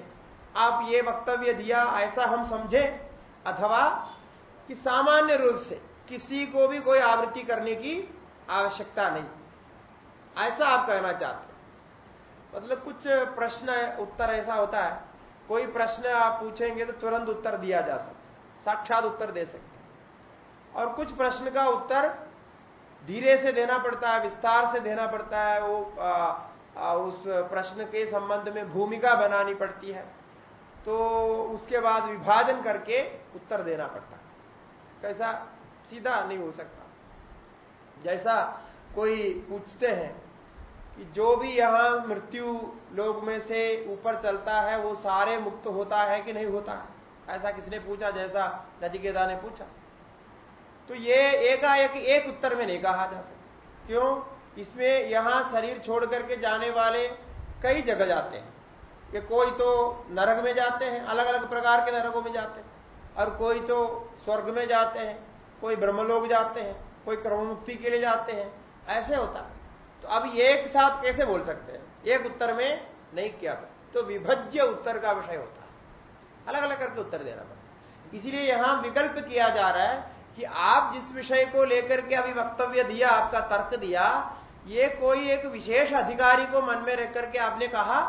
आप ये वक्तव्य दिया, ऐसा हम समझे, अथवा कि सामान्य रूप से किसी को भी कोई आवृत्ति करने की आवश्यकता नहीं। ऐसा आप कहना चाहते मतलब कुछ प्रश्न उत्तर ऐसा होता है। कोई प्रश्न आप पूछेंगे तो तुरंत उत्तर दिया जा सकता साक्षात उत्तर दे सकते और कुछ प्रश्न का उत्तर धीरे से देना पड़ता है विस्तार से देना पड़ता है वो आ, आ, उस प्रश्न के संबंध में भूमिका बनानी पड़ती है। तो उसके बाद विभाजन करके उत्तर देना पड़ता है। कैसा? सीधा नहीं हो सकता। जैसा कोई पूछते हैं कि जो भी यहाँ मृत्यु लोग में से ऊपर चलता है, वो सारे मुक्त होता है कि नहीं होता? है ऐसा किसने पूछा? जैसा नचिकेता ने पूछा। तो ये एकाएक एक उत्तर में नहीं कहा जा सकता। क्यों? इसमें यहाँ शरीर छोड़ करके जाने वाले कई जगह जाते हैं। कि कोई तो नरक में जाते हैं अलग अलग प्रकार के नरकों में जाते हैं। और कोई तो स्वर्ग में जाते हैं, कोई ब्रह्मलोक जाते हैं। कोई कर्म मुक्ति के लिए जाते हैं। ऐसे होता है। तो अब एक साथ कैसे बोल सकते हैं? एक उत्तर में नहीं किया तो विभज्य उत्तर का विषय होता है। अलग अलग करके उत्तर देना पड़ता इसलिए यहाँ विकल्प किया जा रहा है कि आप जिस विषय को लेकर के अभी वक्तव्य दिया, आपका तर्क दिया, ये कोई एक विशेष अधिकारी को मन में रख करके आपने कहा,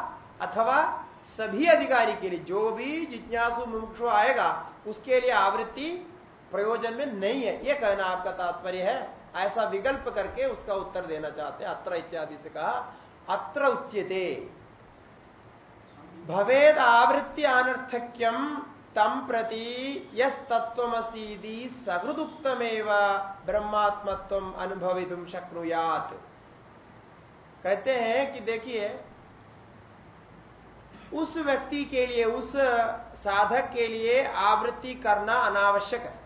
अथवा सभी अधिकारी के लिए, जो भी जिज्ञासु मुमुक्षु आएगा, उसके लिए आवृत्ति प्रयोजन में नहीं है। ये कहना आपका तात्पर्य है। ऐसा विकल्प करके उसका उत्तर देना चाहते हैं। अत्र इत्यादि से कहा, अत्र उच्यते। भवेद आवृत्ति अनर्थक्यम तम प्रति यस तत्वसीदी सकृदुक्तमेव ब्रह्मात्मत्व अनुभवित शक्नुयात। कहते हैं कि देखिए, उस व्यक्ति के लिए, उस साधक के लिए आवृत्ति करना अनावश्यक है।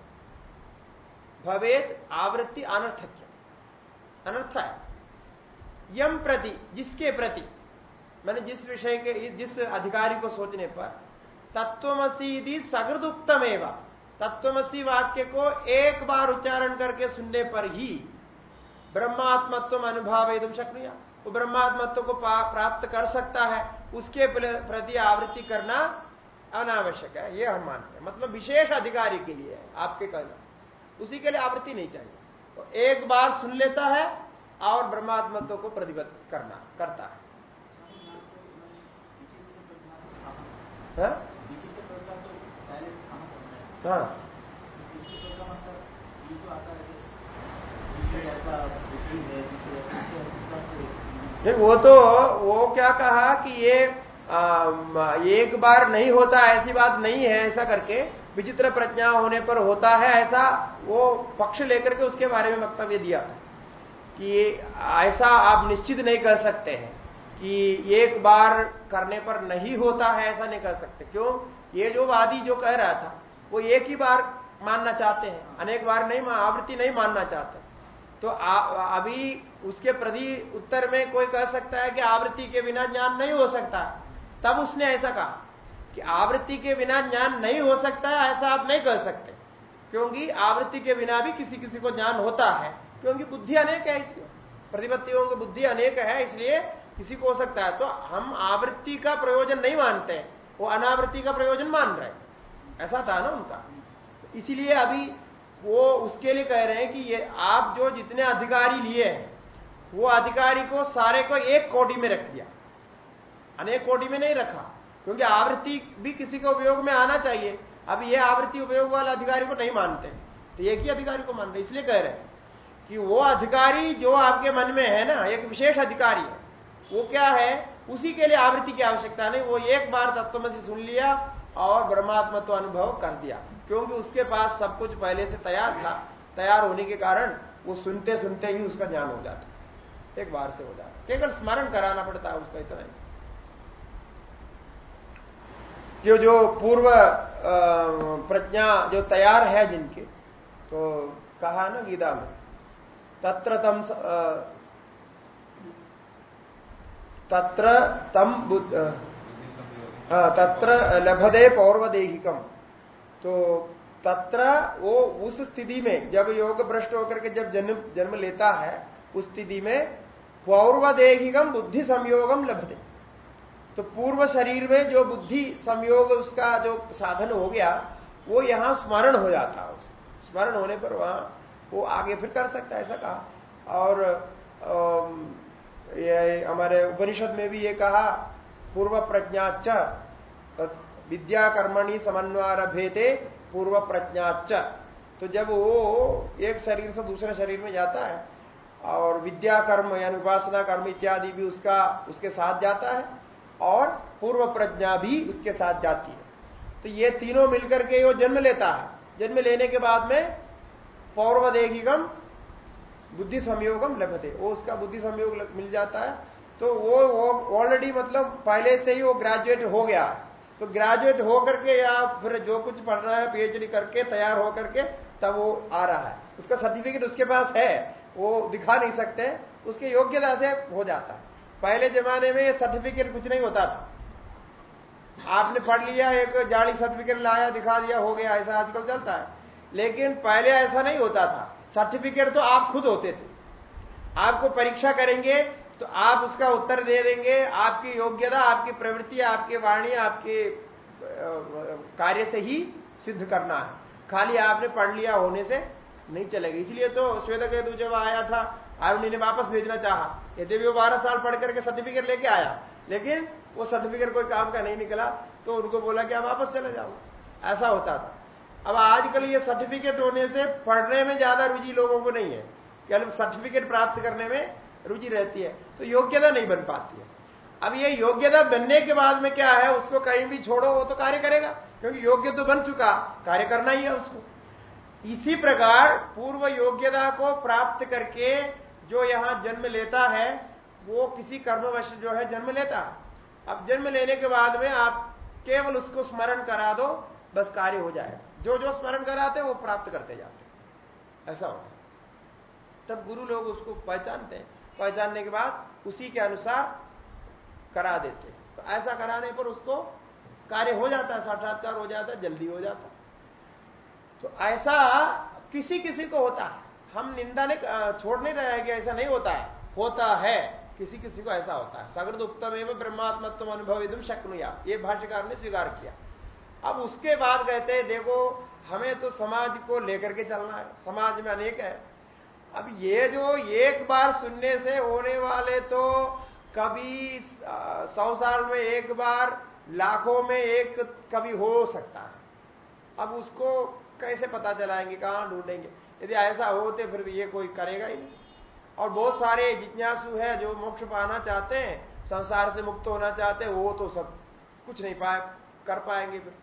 भवेद आवृत्ति अनर्थक्य अनर्थ है। यम प्रति, जिसके प्रति, मैंने जिस विषय के, जिस अधिकारी को सोचने पर तत्वमसी सगृद उत्तम एवं तत्वमसी वाक्य को एक बार उच्चारण करके सुनने पर ही ब्रह्मात्मत्व अनुभव एकदम शक्रिया। वो ब्रह्मात्मत्व को प्राप्त कर सकता है। उसके प्रति आवृत्ति करना अनावश्यक है। ये हम मानते हैं। मतलब विशेष अधिकारी के लिए आपके कहना उसी के लिए आवृत्ति नहीं चाहिए। तो एक बार सुन लेता है और ब्रह्मात्मत्व को प्रतिबद्ध करना करता है। हाँ? हाँ। नहीं वो तो वो क्या कहा कि ये आ, एक बार नहीं होता ऐसी बात नहीं है ऐसा करके। विचित्र प्रज्ञा होने पर होता है ऐसा वो पक्ष लेकर के उसके बारे में वक्तव्य दिया था कि ऐसा आप निश्चित नहीं कर सकते हैं कि एक बार करने पर नहीं होता है ऐसा नहीं कर सकते। क्यों? ये जो वादी जो कह रहा था वो एक ही बार मानना चाहते हैं अनेक बार नहीं आवृत्ति नहीं मानना चाहते। तो आ, अभी उसके प्रति उत्तर में कोई कह सकता है कि आवृत्ति के बिना ज्ञान नहीं हो सकता। तब उसने ऐसा कहा। कि आवृत्ति के बिना ज्ञान नहीं हो सकता है ऐसा आप नहीं कह सकते। क्योंकि आवृत्ति के बिना भी किसी किसी को ज्ञान होता है। क्योंकि बुद्धि अनेक है इसकी प्रतिपत्तियों की बुद्धि अनेक है, इसलिए किसी को हो सकता है। तो हम आवृत्ति का प्रयोजन नहीं मानते वो अनावृत्ति का प्रयोजन मान रहे ऐसा था ना उनका। इसीलिए अभी वो उसके लिए कह रहे हैं कि ये आप जो जितने अधिकारी लिए हैं, वो अधिकारी को सारे को एक कोटि में रख दिया। अनेक कोटि में नहीं रखा। क्योंकि आवृत्ति भी किसी के उपयोग में आना चाहिए। अब ये आवृत्ति उपयोग वाले अधिकारी को नहीं मानते। तो एक ही अधिकारी को मानते, इसलिए कह रहे हैं कि वो अधिकारी जो आपके मन में है ना, एक विशेष अधिकारी है, वो क्या है? उसी के लिए आवृत्ति की आवश्यकता नहीं, वो एक बार तत्व से सुन लिया और ब्रह्मात्मत्व अनुभव कर दिया। क्योंकि उसके पास सब कुछ पहले से तैयार था, तैयार होने के कारण वो सुनते सुनते ही उसका ज्ञान हो जाता। एक बार से हो जाता। केवल स्मरण कराना पड़ता है उसका, इतना ही। जो जो पूर्व प्रज्ञा जो तैयार है जिनके तो कहा ना गीता में, तत्र तम तत्र तम तत्र लभदे पौर्वदेहिकम। तो तत्र वो उस स्थिति में, जब योग भ्रष्ट होकर के जब जन्म जन्म लेता है, उस स्थिति में पौर्वदेहिकम बुद्धि संयोगम लभते। तो पूर्व शरीर में जो बुद्धि संयोग उसका जो साधन हो गया, वो यहाँ स्मरण हो जाता है उसे। स्मरण होने पर वहाँ वो आगे फिर कर सकता है, ऐसा कहा। और ये हमारे उपनिषद में भी ये कहा, पूर्व प्रज्ञाच विद्या कर्मणी समन्वय भेदे पूर्व प्रज्ञाच तो जब वो एक शरीर से दूसरे शरीर में जाता है, और विद्या कर्म यानी उपासना कर्म इत्यादि भी उसका, उसके साथ जाता है और पूर्व प्रज्ञा भी उसके साथ जाती है। तो ये तीनों मिलकर के वो जन्म लेता है। जन्म लेने के बाद में पौर्वदेहिगम बुद्धि संयोगम लभते। वो उसका बुद्धि संयोग मिल जाता है। तो वो ऑलरेडी मतलब पहले से ही वो ग्रेजुएट हो गया। तो ग्रेजुएट हो करके या फिर जो कुछ पढ़ रहा है पीएचडी करके तैयार हो करके तब वो आ रहा है। उसका सर्टिफिकेट उसके पास है। वो दिखा नहीं सकते। उसके योग्यता से हो जाता है। पहले जमाने में सर्टिफिकेट कुछ नहीं होता था। आपने पढ़ लिया, एक जाली सर्टिफिकेट लाया, दिखा दिया, हो गया, ऐसा आजकल चलता है। लेकिन पहले ऐसा नहीं होता था। सर्टिफिकेट तो आप खुद होते थे। आपको परीक्षा करेंगे तो आप उसका उत्तर दे देंगे। आपकी योग्यता, आपकी प्रवृत्ति, आपकी वाणी, आपके कार्य से ही सिद्ध करना है। खाली आपने पढ़ लिया होने से नहीं चलेगा। इसलिए तो श्वेत केतु जब आया था, आरुणी ने वापस भेजना चाहा। यदि वो बारह साल पढ़ करके सर्टिफिकेट लेके आया। लेकिन वो सर्टिफिकेट कोई काम का नहीं निकला तो उनको बोला कि आप वापस चले जाओ। ऐसा होता था। अब आजकल ये सर्टिफिकेट होने से पढ़ने में ज़्यादा रुचि लोगों को नहीं है। केवल सर्टिफिकेट प्राप्त करने में रुचि रहती है तो योग्यता नहीं बन पाती है। अब ये योग्यता बनने के बाद में क्या है, उसको कहीं भी छोड़ो, वो तो कार्य करेगा। क्योंकि योग्य तो बन चुका, कार्य करना ही है उसको। इसी प्रकार पूर्व योग्यता को प्राप्त करके जो यहाँ जन्म लेता है, वो किसी कर्मवश जो है जन्म लेता। अब जन्म लेने के बाद में आप केवल उसको स्मरण करा दो, बस कार्य हो जाए। जो जो स्मरण कराते वो प्राप्त करते जाते ऐसा होता तब गुरु लोग उसको पहचानते हैं। पहचानने के बाद उसी के अनुसार करा देते तो ऐसा कराने पर उसको कार्य हो जाता है, साक्षात्कार हो जाता है, जल्दी हो जाता तो ऐसा किसी किसी को होता है। हम निंदा ने छोड़ नहीं रहे कि ऐसा नहीं होता है। होता है। किसी किसी को ऐसा होता है। सगृद उत्तम एवं ब्रह्मात्मत्व अनुभव एकदम शक्नुया ये भाष्यकार ने स्वीकार किया। अब उसके बाद कहते हैं, देखो, हमें तो समाज को लेकर के चलना है। समाज में अनेक है। अब ये जो एक बार सुनने से होने वाले तो कभी सौ साल में एक बार, लाखों में एक कभी हो सकता है। अब उसको कैसे पता चलाएँगे, कहाँ ढूंढेंगे? यदि ऐसा हो तो फिर ये कोई करेगा ही नहीं। और बहुत सारे जिज्ञासु है जो मोक्ष पाना चाहते हैं, संसार से मुक्त होना चाहते हैं, वो तो सब कुछ नहीं पाए, कर पाएँगे फिर।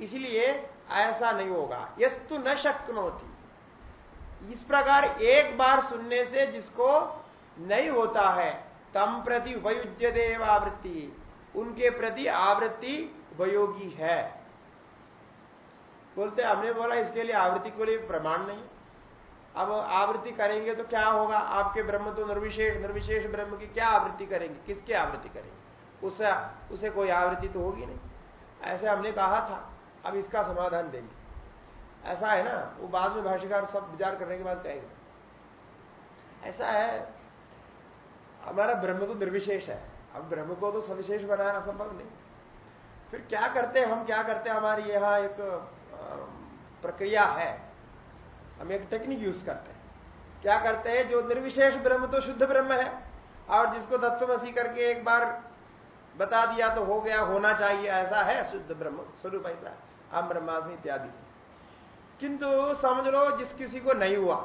इसलिए ऐसा नहीं होगा। यस्तु न होती इस प्रकार एक बार सुनने से जिसको नहीं होता है, तम प्रति उपयुज्य देव आवृत्ति उनके प्रति आवृत्ति उपयोगी है। बोलते हमने बोला इसके लिए आवृत्ति के लिए प्रमाण नहीं। अब आवृत्ति करेंगे तो क्या होगा? आपके ब्रह्म तो निर्विशेष निर्विशेष ब्रह्म की क्या आवृत्ति करेंगे? किसकी आवृत्ति करेंगे? उसे उसे कोई आवृत्ति तो होगी नहीं। ऐसे हमने कहा था। अब इसका समाधान देंगे। ऐसा है ना? वो बाद में भाष्यकार सब विचार करने के बाद कहेंगे। ऐसा है। हमारा ब्रह्म तो निर्विशेष है। अब ब्रह्म को तो सविशेष बनाना संभव नहीं। फिर क्या करते हैं हम? क्या करते हैं? हमारी यहाँ एक प्रक्रिया है। हम एक टेक्निक यूज़ करते हैं। क्या करते हैं? जो निर्विशेष ब्रह्म तो शुद्ध ब्रह्म है। और जिसको तत्वमसी करके एक बार बता दिया तो हो गया, होना चाहिए, ऐसा है? शुद्ध ब्रह्म, स्वरूप ऐसा हम ब्रह्मास्मि इत्यादि किंतु समझ लो, जिस किसी को नहीं हुआ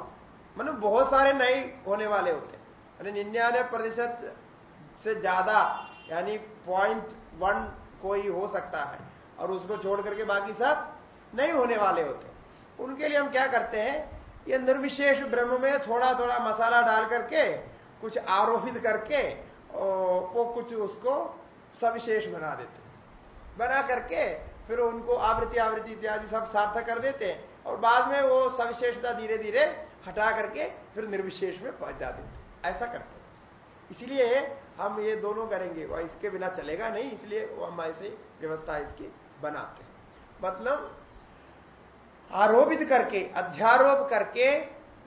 मतलब बहुत सारे नहीं होने वाले होते यानी निन्यानवे प्रतिशत से ज़्यादा, यानी पॉइंट वन कोई हो सकता है। और उसको छोड़ करके बाकी सब नहीं होने वाले होते उनके लिए हम क्या करते हैं? ये निर्विशेष ब्रह्म में थोड़ा थोड़ा मसाला डाल करके, कुछ आरोपित करके वो कुछ उसको सविशेष बना देते हैं। बना करके फिर उनको आवृत्ति आवृत्ति इत्यादि सब सार्थक कर देते हैं और बाद में वो सविशेषता धीरे धीरे हटा करके फिर निर्विशेष में पहुँच हैं। ऐसा करते हैं। इसलिए हम ये दोनों करेंगे वह इसके बिना चलेगा नहीं, इसलिए हम ऐसे व्यवस्था इसकी बनाते हैं। मतलब आरोपित करके, अध्यारोप करके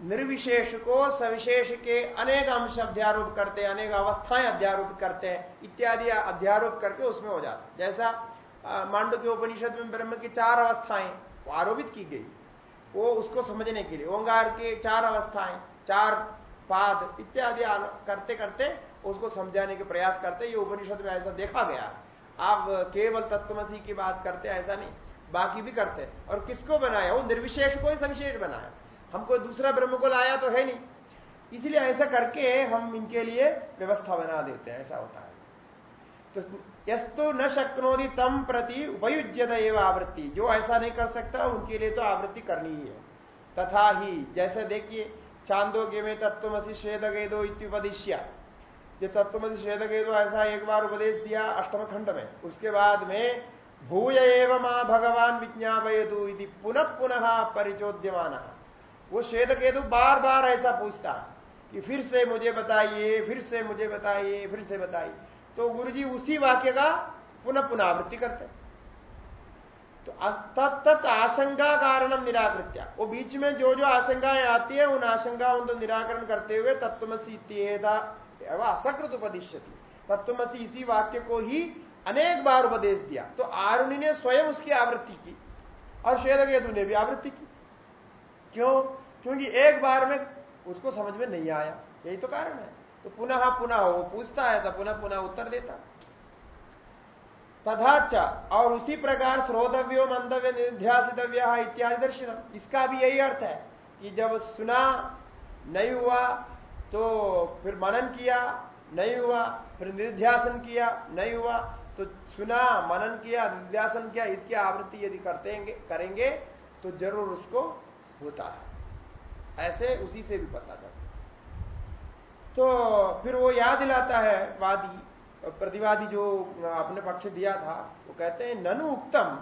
निर्विशेष को सविशेष के अनेक अंश अध्यारोप करते, अनेक अवस्थाएँ अध्यारोप करते हैं इत्यादि अध्यारोप करके उसमें हो जाता जैसा मांडू के उपनिषद में ब्रह्म की चार अवस्थाएँ आरोपित की गई। वो उसको समझने के लिए ओंगार के चार अवस्थाएँ, चार पाद इत्यादि करते करते उसको समझाने के प्रयास करते। ये उपनिषद में ऐसा देखा गया। आप केवल तत्वमसी की बात करते, ऐसा नहीं। बाकी भी करते हैं। और किसको बनाया? वो निर्विशेष को ही सविशेष बनाया। हम कोई दूसरा ब्रह्म को लाया तो है नहीं। इसलिए ऐसा करके हम इनके लिए व्यवस्था बना देते हैं, ऐसा होता है। तो यस्तु न शक्नोदी तम प्रति उपयुज्यत एवं आवृत्ति। जो ऐसा नहीं कर सकता, उनके लिए तो आवृत्ति करनी ही है। तथा ही, जैसे देखिए, चांदोग्य में तत्वमसी श्वेद गेदो इत्युपदिश्य ये तत्वमसी श्वेद गेदो ऐसा एक बार उपदेश दिया अष्टम खंड में। उसके बाद में भूय एव माँ भगवान विज्ञापयतु यदि पुनः पुनः परिचोद्यमान। वो श्वेत केतु बार बार ऐसा पूछता कि फिर से मुझे बताइए, फिर से मुझे बताइए, फिर से बताइए। तो गुरु जी उसी वाक्य का पुनः पुनः आवृत्ति करते तो तत्त आशंका कारणम निराकृत्या। वो बीच में जो जो आशंकाएँ आती है, उन आशंकाओं को निराकरण करते हुए तत्वमसी असकृत उपदिश्य उपदिश्यति। तत्वमसी इसी वाक्य को ही अनेक बार उपदेश दिया। तो आरुणि ने स्वयं उसकी आवृत्ति की और श्वेद ने भी आवृत्ति की। क्यों? क्योंकि एक बार में उसको समझ में नहीं आया। यही तो कारण है। तो पुनः पुनः वो पूछता है तो पुनः पुनः उत्तर देता। तथाच और उसी प्रकार श्रोतव्यो, मंतव्य, निध्यासितव्य इत्यादि दर्शन इसका भी यही अर्थ है कि जब सुना, नहीं हुआ तो फिर मनन किया, नहीं हुआ, फिर निध्यासन किया, नहीं हुआ सुना, मनन किया निध्यासन किया, इसकी आवृत्ति यदि करते करेंगे तो ज़रूर उसको होता है। ऐसे उसी से भी पता चलता तो फिर वो याद दिलाता है वादी, प्रतिवादी जो अपने पक्ष दिया था, वो कहते हैं, ननु उक्तम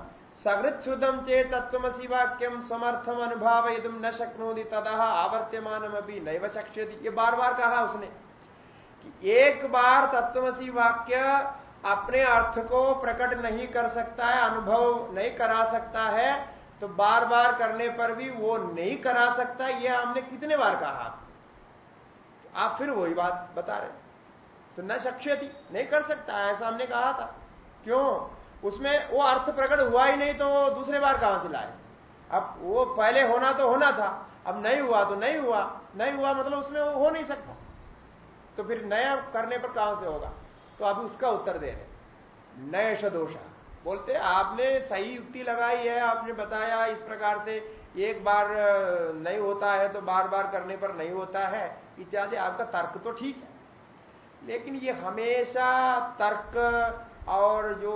शुद्धम चे तत्वसी वाक्यम समर्थम अनुभाव यदम न शक्नोदी तदा आवर्त्यमान अभी नैव शक्ष्यति। ये बार बार कहा उसने कि एक बार तत्वसी वाक्य अपने अर्थ को प्रकट नहीं कर सकता है, अनुभव नहीं करा सकता है तो बार बार करने पर भी वो नहीं करा सकता, ये हमने कितने बार कहा? आप फिर वही बात बता रहे तो न थी नहीं कर सकता, ऐसा हमने कहा था। क्यों? उसमें वो अर्थ प्रकट हुआ ही नहीं तो दूसरे बार कहाँ से लाए? अब वो पहले होना तो होना था, अब नहीं हुआ तो नहीं हुआ नहीं हुआ मतलब उसमें वो हो नहीं सकता। तो फिर नया करने पर कहाँ से होगा? तो अभी उसका उत्तर दे रहे नए दोषा बोलते आपने सही युक्ति लगाई है, आपने बताया इस प्रकार से, एक बार नहीं होता है तो बार बार करने पर नहीं होता है, इत्यादि। आपका तर्क तो ठीक है। लेकिन ये हमेशा तर्क और जो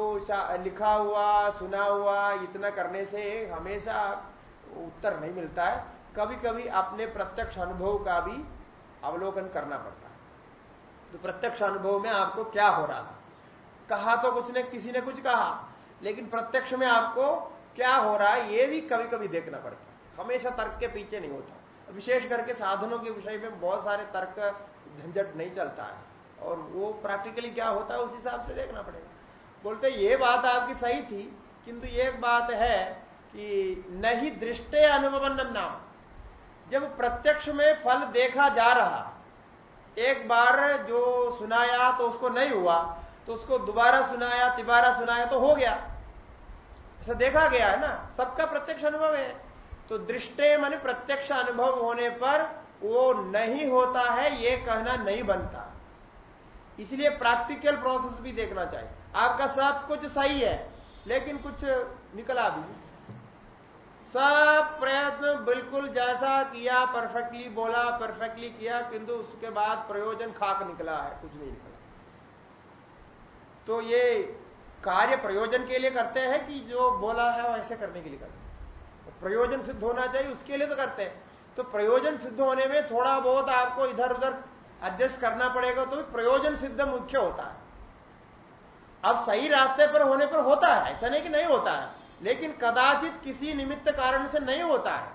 लिखा हुआ, सुना हुआ, इतना करने से हमेशा उत्तर नहीं मिलता है। कभी कभी अपने प्रत्यक्ष अनुभव का भी अवलोकन करना पड़ता है। तो प्रत्यक्ष अनुभव में आपको क्या हो रहा है कहा तो कुछ ने, किसी ने कुछ कहा, लेकिन प्रत्यक्ष में आपको क्या हो रहा है, ये भी कभी कभी देखना पड़ता है। हमेशा तर्क के पीछे नहीं होता। विशेष करके साधनों के विषय में बहुत सारे तर्क झंझट नहीं चलता है। और वो प्रैक्टिकली क्या होता है, उस हिसाब से देखना पड़ेगा। बोलते, ये बात आपकी सही थी, किंतु एक बात है कि नहीं दृष्टे अनुभवन नाम जब प्रत्यक्ष में फल देखा जा रहा एक बार जो सुनाया तो उसको नहीं हुआ तो उसको दोबारा सुनाया, तिबारा सुनाया तो हो गया। ऐसा देखा गया है ना? सबका प्रत्यक्ष अनुभव है। तो दृष्टे मन प्रत्यक्ष अनुभव होने पर वो नहीं होता है, ये कहना नहीं बनता। इसलिए प्रैक्टिकल प्रोसेस भी देखना चाहिए। आपका सब कुछ सही है, लेकिन कुछ निकला भी। सब प्रयत्न बिल्कुल जैसा किया परफेक्टली बोला परफेक्टली किया, किंतु उसके बाद प्रयोजन खाक निकला है, कुछ नहीं निकला। तो ये कार्य प्रयोजन के लिए करते हैं कि जो बोला है वैसे करने के लिए करते हैं। प्रयोजन सिद्ध होना चाहिए, उसके लिए तो करते हैं। तो प्रयोजन सिद्ध होने में थोड़ा बहुत आपको इधर उधर एडजस्ट करना पड़ेगा तो प्रयोजन सिद्ध मुख्य होता है। अब सही रास्ते पर होने पर होता है, ऐसा नहीं कि नहीं होता है। लेकिन कदाचित किसी निमित्त कारण से नहीं होता है।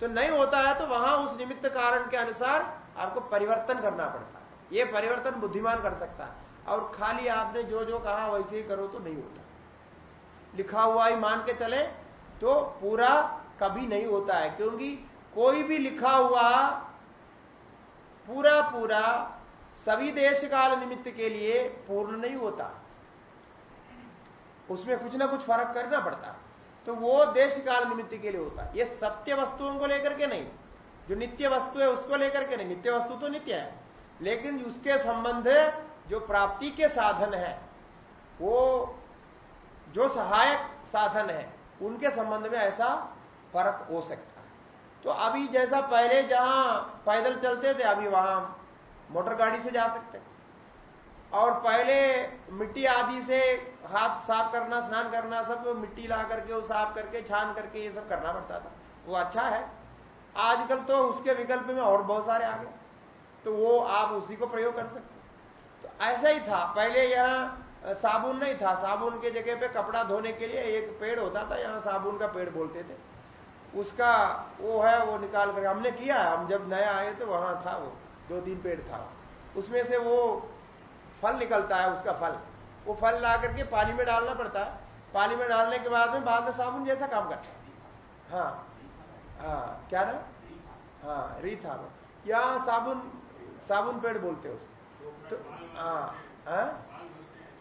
तो नहीं होता है तो वहाँ उस निमित्त कारण के अनुसार आपको परिवर्तन करना पड़ता है। ये परिवर्तन बुद्धिमान कर सकता है। और खाली आपने जो जो कहा वैसे ही करो तो नहीं होता। लिखा हुआ ही मान के चले तो पूरा कभी नहीं होता है, क्योंकि कोई भी लिखा हुआ पूरा पूरा सभी देश काल निमित्त के लिए पूर्ण नहीं होता। उसमें कुछ ना कुछ फ़र्क करना पड़ता है। तो वो देश काल निमित्त के लिए होता है। ये सत्य वस्तुओं को लेकर के नहीं। जो नित्य वस्तु है, उसको लेकर के नहीं। नित्य वस्तु तो नित्य है। लेकिन उसके संबंध, जो प्राप्ति के साधन है, वो जो सहायक साधन है, उनके संबंध में ऐसा फ़र्क हो सकता है। तो अभी जैसा पहले जहाँ पैदल चलते थे, अभी वहाँ मोटर गाड़ी से जा सकते और पहले मिट्टी आदि से हाथ साफ़ करना, स्नान करना, सब मिट्टी ला करके, वो साफ़ करके, छान करके ये सब करना पड़ता था। वो अच्छा है। आजकल तो उसके विकल्प में और बहुत सारे आ गए। तो वो आप उसी को प्रयोग कर सकते तो ऐसा ही था। पहले यहाँ साबुन नहीं था। साबुन के जगह पे कपड़ा धोने के लिए एक पेड़ होता था, यहाँ साबुन का पेड़ बोलते थे। उसका वो है, वो निकाल कर हमने किया हम जब नया आए तो वहाँ था वो दो तीन पेड़ था। उसमें से वो फल निकलता है उसका फल। वो फल ला करके पानी में डालना पड़ता है। पानी में डालने के बाद में बाद में साबुन जैसा काम करता है। हाँ हाँ क्या ना हाँ रीथा या साबुन साबुन पेड़ बोलते हैं उसको। तो हाँ हाँ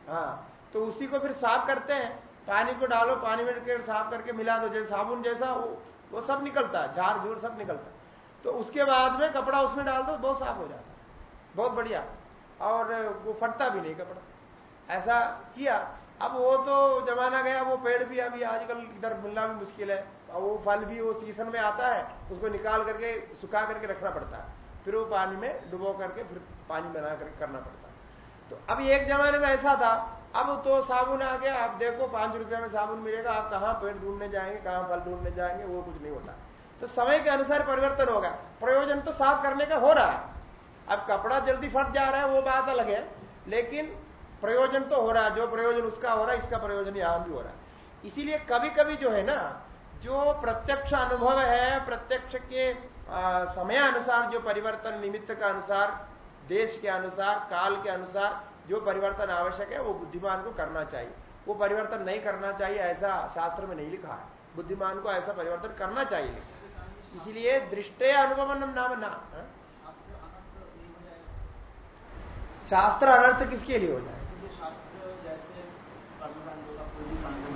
हाँ तो उसी को फिर साफ़ करते हैं। पानी को डालो, पानी में साफ़ करके मिला दो, जैसे साबुन जैसा, वो वो सब निकलता है झाड़ झूर सब निकलता है। तो उसके बाद में कपड़ा उसमें डाल दो, बहुत साफ़ हो जाता है। बहुत बढ़िया। और वो फटता भी नहीं कपड़ा। ऐसा किया। अब वो तो जमाना गया, वो पेड़ भी अभी आजकल इधर मिलना भी मुश्किल है। और वो फल भी वो सीज़न में आता है, उसको निकाल करके सुखा करके रखना पड़ता है। फिर वो पानी में डुबो करके फिर पानी बना करके करना पड़ता है। तो अभी एक जमाने में ऐसा था। अब तो साबुन आ गया। आप देखो, पाँच रुपए में साबुन मिलेगा, आप कहाँ पेड़ ढूँढने जाएँगे, कहाँ फल ढूँढने जाएँगे, वो कुछ नहीं होता। तो समय के अनुसार परिवर्तन होगा प्रयोजन तो साफ़ करने का हो रहा है। अब कपड़ा जल्दी फट जा रहा है, वो बात अलग है, लेकिन प्रयोजन तो हो रहा है, जो प्रयोजन उसका हो रहा है, इसका प्रयोजन यहाँ भी हो रहा है। इसीलिए कभी कभी जो है ना, जो प्रत्यक्ष अनुभव है, प्रत्यक्ष के समय अनुसार जो परिवर्तन निमित्त का अनुसार, देश के अनुसार, काल के अनुसार, जो परिवर्तन आवश्यक है, वो बुद्धिमान को करना चाहिए। वो परिवर्तन नहीं करना चाहिए, ऐसा शास्त्र में नहीं लिखा है। बुद्धिमान को ऐसा परिवर्तन करना चाहिए। इसीलिए दृष्टि अनुभव नाम ना हाँ? शास्त्र अनर्थ किसके लिए हो जाए?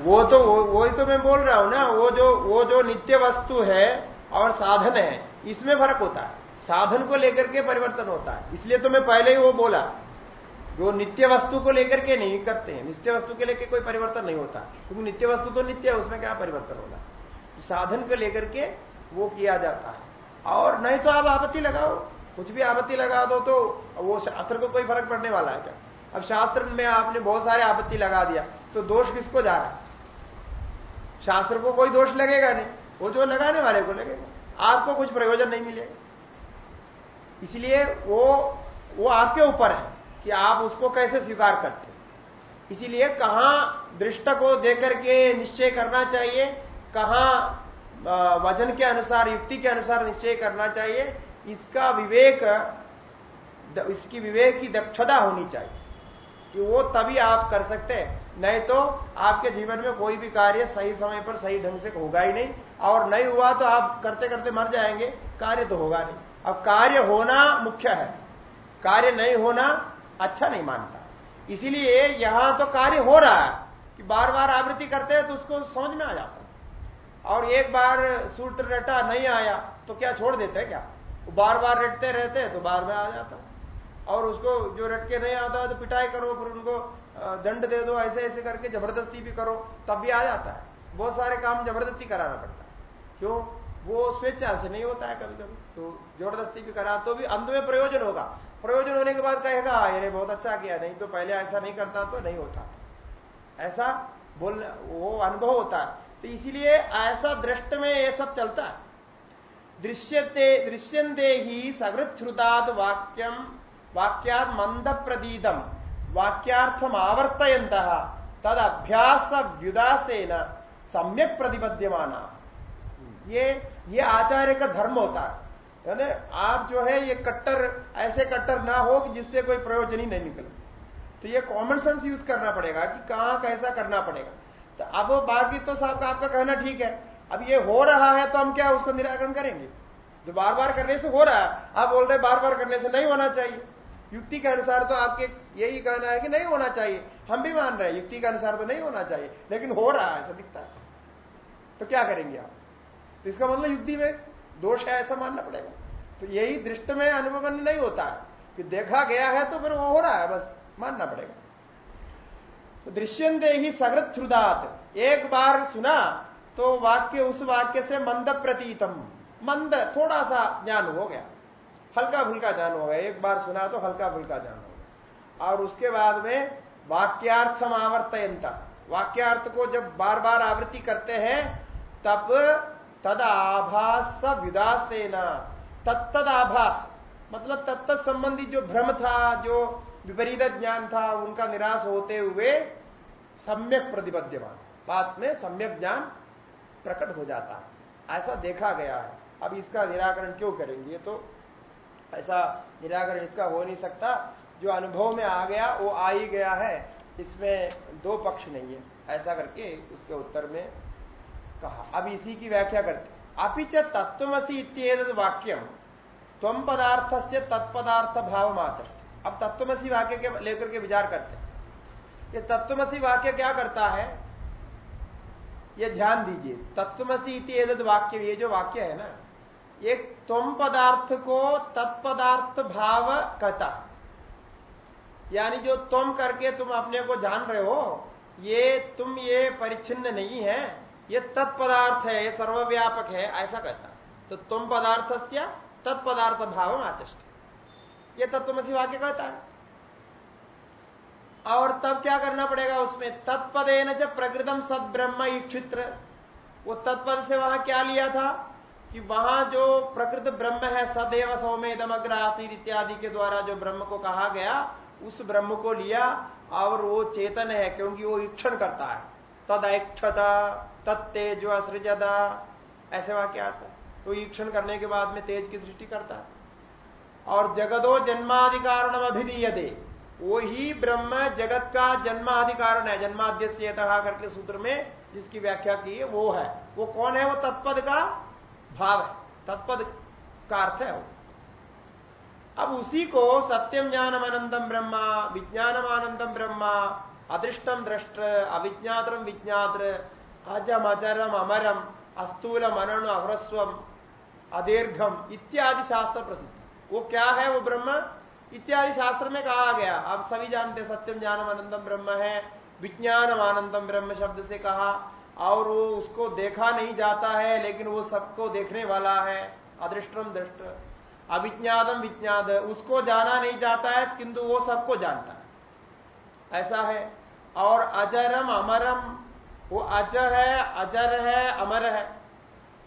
वो तो वो ही तो मैं बोल रहा हूँ ना वो जो वो जो नित्य वस्तु है और साधन है इसमें फ़र्क होता है। साधन को लेकर के परिवर्तन होता है। इसलिए तो मैं पहले ही वो बोला। जो नित्य वस्तु को लेकर के नहीं करते हैं नित्य वस्तु के लेकर कोई परिवर्तन नहीं होता। क्योंकि नित्य वस्तु तो नित्य है उसमें क्या परिवर्तन होगा? साधन को लेकर के वो किया जाता है। और नहीं तो आप आपत्ति लगाओ। कुछ भी आपत्ति लगा दो तो वो शास्त्र को कोई फ़र्क पड़ने वाला है क्या? अब शास्त्र में आपने बहुत सारे आपत्ति लगा दिया तो दोष किसको जा रहा है? शास्त्र को कोई दोष लगेगा नहीं, वो जो लगाने वाले को लगेगा। आपको कुछ प्रयोजन नहीं मिलेगा। इसलिए वो वो आपके ऊपर है कि आप उसको कैसे स्वीकार करते इसीलिए कहाँ दृष्ट को देकर के निश्चय करना चाहिए, कहाँ वज़न के अनुसार, युक्ति के अनुसार निश्चय करना चाहिए इसका विवेक इसकी विवेक की दक्षता होनी चाहिए कि वो तभी आप कर सकते हैं। नहीं तो आपके जीवन में कोई भी कार्य सही समय पर सही ढंग से होगा ही नहीं। और नहीं हुआ तो आप करते करते मर जाएँगे। कार्य तो होगा नहीं। अब कार्य होना मुख्य है। कार्य नहीं होना अच्छा नहीं मानता। इसीलिए यहाँ तो कार्य हो रहा है कि बार बार आवृत्ति करते हैं तो उसको समझ में आ जाता और एक बार सूट रटा, नहीं आया तो क्या छोड़ देते हैं क्या? बार बार रटते रहते हैं तो बार में आ जाता और उसको जो रट के नहीं आता है तो पिटाई करो, फिर उनको दंड दे दो, ऐसे ऐसे करके ज़बरदस्ती भी करो, तब भी आ जाता है। बहुत सारे काम ज़बरदस्ती कराना पड़ता है। क्यों? वो स्वेच्छा से नहीं होता है कभी कभी तो ज़बरदस्ती भी करा तो भी अंत में प्रयोजन होगा। प्रयोजन होने के बाद कहेगा ये बहुत अच्छा किया, नहीं तो पहले ऐसा नहीं करता तो नहीं होता। ऐसा बोल वो अनुभव होता है। तो इसीलिए ऐसा दृष्ट में ये सब चलता है। दृश्यते दृश्यंते ही सकृत वाक्यम वाक्यात मंद प्रदीदम वाक्यार्थम आवर्तयंत तद अभ्यास व्युदासेन सम्यक प्रतिपद्यमाना ये ये आचार्य का धर्म होता है यानी आप जो है, ये कट्टर, ऐसे कट्टर ना हो कि जिससे कोई प्रयोजन ही नहीं निकले। तो ये कॉमन सेंस यूज़ करना पड़ेगा कि कहाँ कैसा करना पड़ेगा। तो अब बाकी तो साहब आपका कहना ठीक है। अब ये हो रहा है तो हम क्या उसको निराकरण करेंगे? जो बार बार करने से हो रहा है, आप बोल रहे बार बार करने से नहीं होना चाहिए। युक्ति के अनुसार तो आपके यही कहना है कि नहीं होना चाहिए। हम भी मान रहे हैं, युक्ति के अनुसार तो नहीं होना चाहिए, लेकिन हो रहा है, ऐसा दिखता है। तो क्या करेंगे आप? तो इसका मतलब युक्ति में दोष है, ऐसा मानना पड़ेगा। तो यही दृष्ट में अनुभव नहीं होता है कि देखा गया है तो फिर वो हो रहा है, बस मानना पड़ेगा। तो दृश्यंते ही सगृत श्रुदात एक बार सुना तो वाक्य उस वाक्य से मंद प्रतीतम। मंद, थोड़ा सा ज्ञान हो गया। हल्का फुल्का ज्ञान हो गया। एक बार सुना तो हल्का फुल्का ज्ञान हो गया। और उसके बाद में वाक्यार्थ समावर्तयंता वाक्यार्थ को जब बार बार आवृत्ति करते हैं, तब तद आभास विदासेना। तत्तद आभास मतलब तत्त संबंधी जो भ्रम था, जो विपरीत ज्ञान था, उनका निराश होते हुए सम्यक प्रतिबद्धमान बात में सम्यक ज्ञान प्रकट हो जाता है। ऐसा देखा गया है। अब इसका निराकरण क्यों करेंगे? तो ऐसा निराकरण इसका हो नहीं सकता। जो अनुभव में आ गया, वो आ ही गया है। इसमें दो पक्ष नहीं है। ऐसा करके उसके उत्तर में कहा। अब इसी की व्याख्या करते अपिच तत्वसी इत्येद वाक्यम तम पदार्थ से तत्पदार्थ भाव मात्र अब तत्वमसी वाक्य के लेकर के विचार करते ये तत्वमसी वाक्य क्या करता है? ये ध्यान दीजिए। तत्वमसी इति वाक्य ये जो वाक्य है ना एक तुम पदार्थ को तत्पदार्थ भाव कहता यानी जो तुम करके तुम अपने को जान रहे हो, ये तुम ये परिच्छिन्न नहीं है, ये तत्पदार्थ है, ये सर्वव्यापक है, ऐसा कहता। तो तुम पदार्थ से तत्पदार्थ भाव आचष्ट। ये तत्वमसी वाक्य कहता है। और तब क्या करना पड़ेगा उसमें? तत्पदे न जब प्रकृतम सद ब्रह्म इक्षित्र वो तत्पद से वहाँ क्या लिया था? कि वहाँ जो प्रकृत ब्रह्म है, सदैव सौमेदम अग्र आसीद इत्यादि के द्वारा जो ब्रह्म को कहा गया, उस ब्रह्म को लिया और वो चेतन है, क्योंकि वो ईक्षण करता है। तद ऐक्षता तत्तेज असृजदा ऐसे वहाँ क्या आता है? तो ईक्षण करने के बाद में तेज की सृष्टि करता है। और जगदो जन्मादि कारणम अभिधीय दे वो ही ब्रह्म जगत का जन्मादि कारण है जन्माद्य करके सूत्र में जिसकी व्याख्या की है, वो है। वो कौन है? वो तत्पद का भाव है। तत्पद का अर्थ है वो। अब उसी को सत्यम ज्ञानम अनंतम ब्रह्मा, विज्ञानम आनंदम ब्रह्मा, अदृष्टम दृष्ट, अविज्ञातरम विज्ञात्र अजम अजरम अमरम अस्तूलम अनणु अह्रस्वम अदीर्घम इत्यादि शास्त्र प्रसिद्ध। वो क्या है? वो ब्रह्म इत्यादि शास्त्र में कहा गया। आप सभी जानते सत्यम ज्ञानम आनंदम ब्रह्म है। विज्ञानम आनंदम ब्रह्म शब्द से कहा। और वो उसको देखा नहीं जाता है, लेकिन वो सबको देखने वाला है। अदृष्टम दृष्ट। अविज्ञातम विज्ञात उसको जाना नहीं जाता है, किंतु वो सबको जानता है। ऐसा है। और अजरम अमरम। वो अज है, अजर है, अमर है।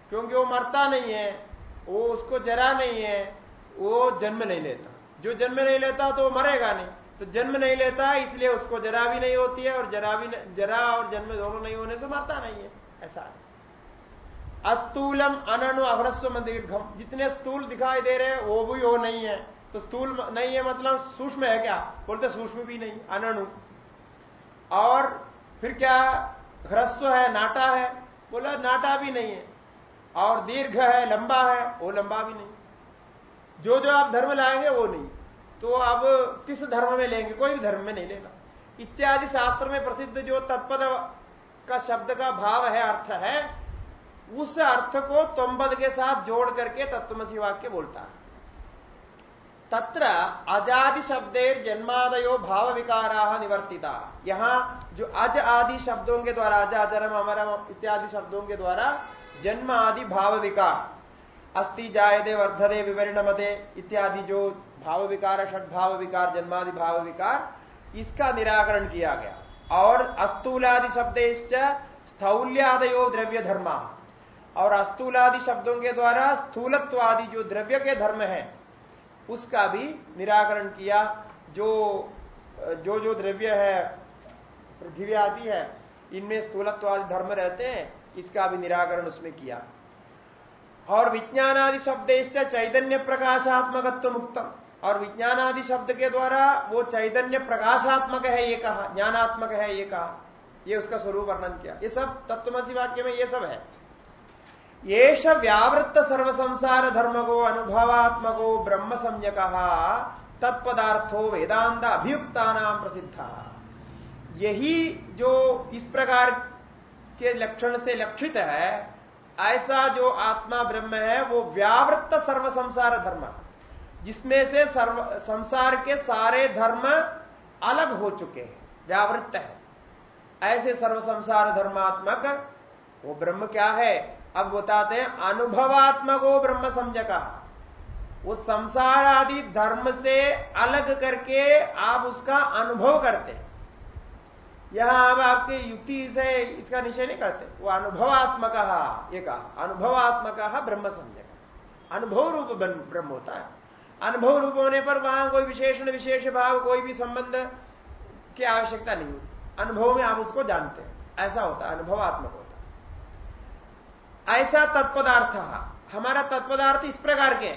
क्योंकि वो मरता नहीं है, वो उसको जरा नहीं है, वो जन्म नहीं लेता। जो जन्म नहीं लेता तो वो मरेगा नहीं। तो जन्म नहीं लेता, इसलिए उसको जरा भी नहीं होती है और जरा भी जरा और जन्म दोनों नहीं होने से मरता नहीं है। ऐसा है। अस्तूलम अनु अभ्रस्व दीर्घम जितने स्थूल दिखाई दे रहे हैं, वो भी वो नहीं है। तो स्थूल नहीं है मतलब सूक्ष्म है क्या? बोलते सूक्ष्म भी नहीं अनु और फिर क्या? ह्रस्व है, नाटा है। बोला नाटा भी नहीं है। और दीर्घ है, लंबा है, वो लंबा भी नहीं। जो जो आप धर्म लाएँगे वो नहीं। तो अब किस धर्म में लेंगे? कोई भी धर्म में नहीं लेना इत्यादि शास्त्र में प्रसिद्ध जो तत्पद का शब्द का भाव है, अर्थ है, उस अर्थ को तोम्बद के साथ जोड़ करके तत्वमसी वाक्य बोलता है। तत्र अजादि शब्देर जन्मादयो भाव विकारा निवर्तिता। यहाँ जो अज आदि शब्दों के द्वारा, अज अजरम अमरम इत्यादि शब्दों के द्वारा जन्म आदि भाव विकार। अस्थि जायदे वर्धदे विवरणमदे इत्यादि जो भाव विकार भाव विकार जन्मादि भाव विकार इसका निराकरण किया गया। और अस्तूलादि शब्द स्थौल्यादयो द्रव्य धर्मा और अस्तूलादि शब्दों के द्वारा स्थूलत्व आदि जो द्रव्य के धर्म है, उसका भी निराकरण किया। जो जो जो द्रव्य है, पृथ्वी आदि है, इनमें स्थूलत्वादि धर्म रहते हैं, इसका भी निराकरण उसमें किया। और विज्ञानादि शब्द चैतन्य प्रकाशात्मकत्व मुक्तम और विज्ञानादि शब्द के द्वारा वो चैतन्य प्रकाशात्मक है ये कहा ज्ञानात्मक है ये कहा ये उसका स्वरूप वर्णन किया। ये सब तत्वमसी वाक्य में ये सब है। येष व्यावृत्त सर्व संसार धर्म को अनुभवात्मको ब्रह्म सम्यक तत्पदार्थो वेदांत अभियुक्ता नाम प्रसिद्ध। यही जो इस प्रकार के लक्षण से लक्षित है ऐसा जो आत्मा ब्रह्म है, वो व्यावृत्त सर्व संसार धर्म। जिसमें से सर्व, संसार के सारे धर्म अलग हो चुके हैं, व्यावृत्त है। ऐसे सर्व संसार धर्मात्मक, वो ब्रह्म क्या है? अब बताते हैं, अनुभवात्मक वो ब्रह्म समझ का वो संसार आदि धर्म से अलग करके आप उसका अनुभव करते हैं। यहाँ हम आपके युक्ति से इसका निश्चय नहीं करते। वो अनुभवात्मक, ये कहा, अनुभवात्मक ब्रह्म समझेगा अनुभव रूप ब्रह्म होता है। अनुभव रूप होने पर वहाँ कोई विशेषण विशेष भाव, कोई भी संबंध की आवश्यकता नहीं होती। अनुभव में आप उसको जानते हैं। ऐसा होता है, अनुभवात्मक होता है। ऐसा तत्पदार्थ, हमारा तत्पदार्थ इस प्रकार के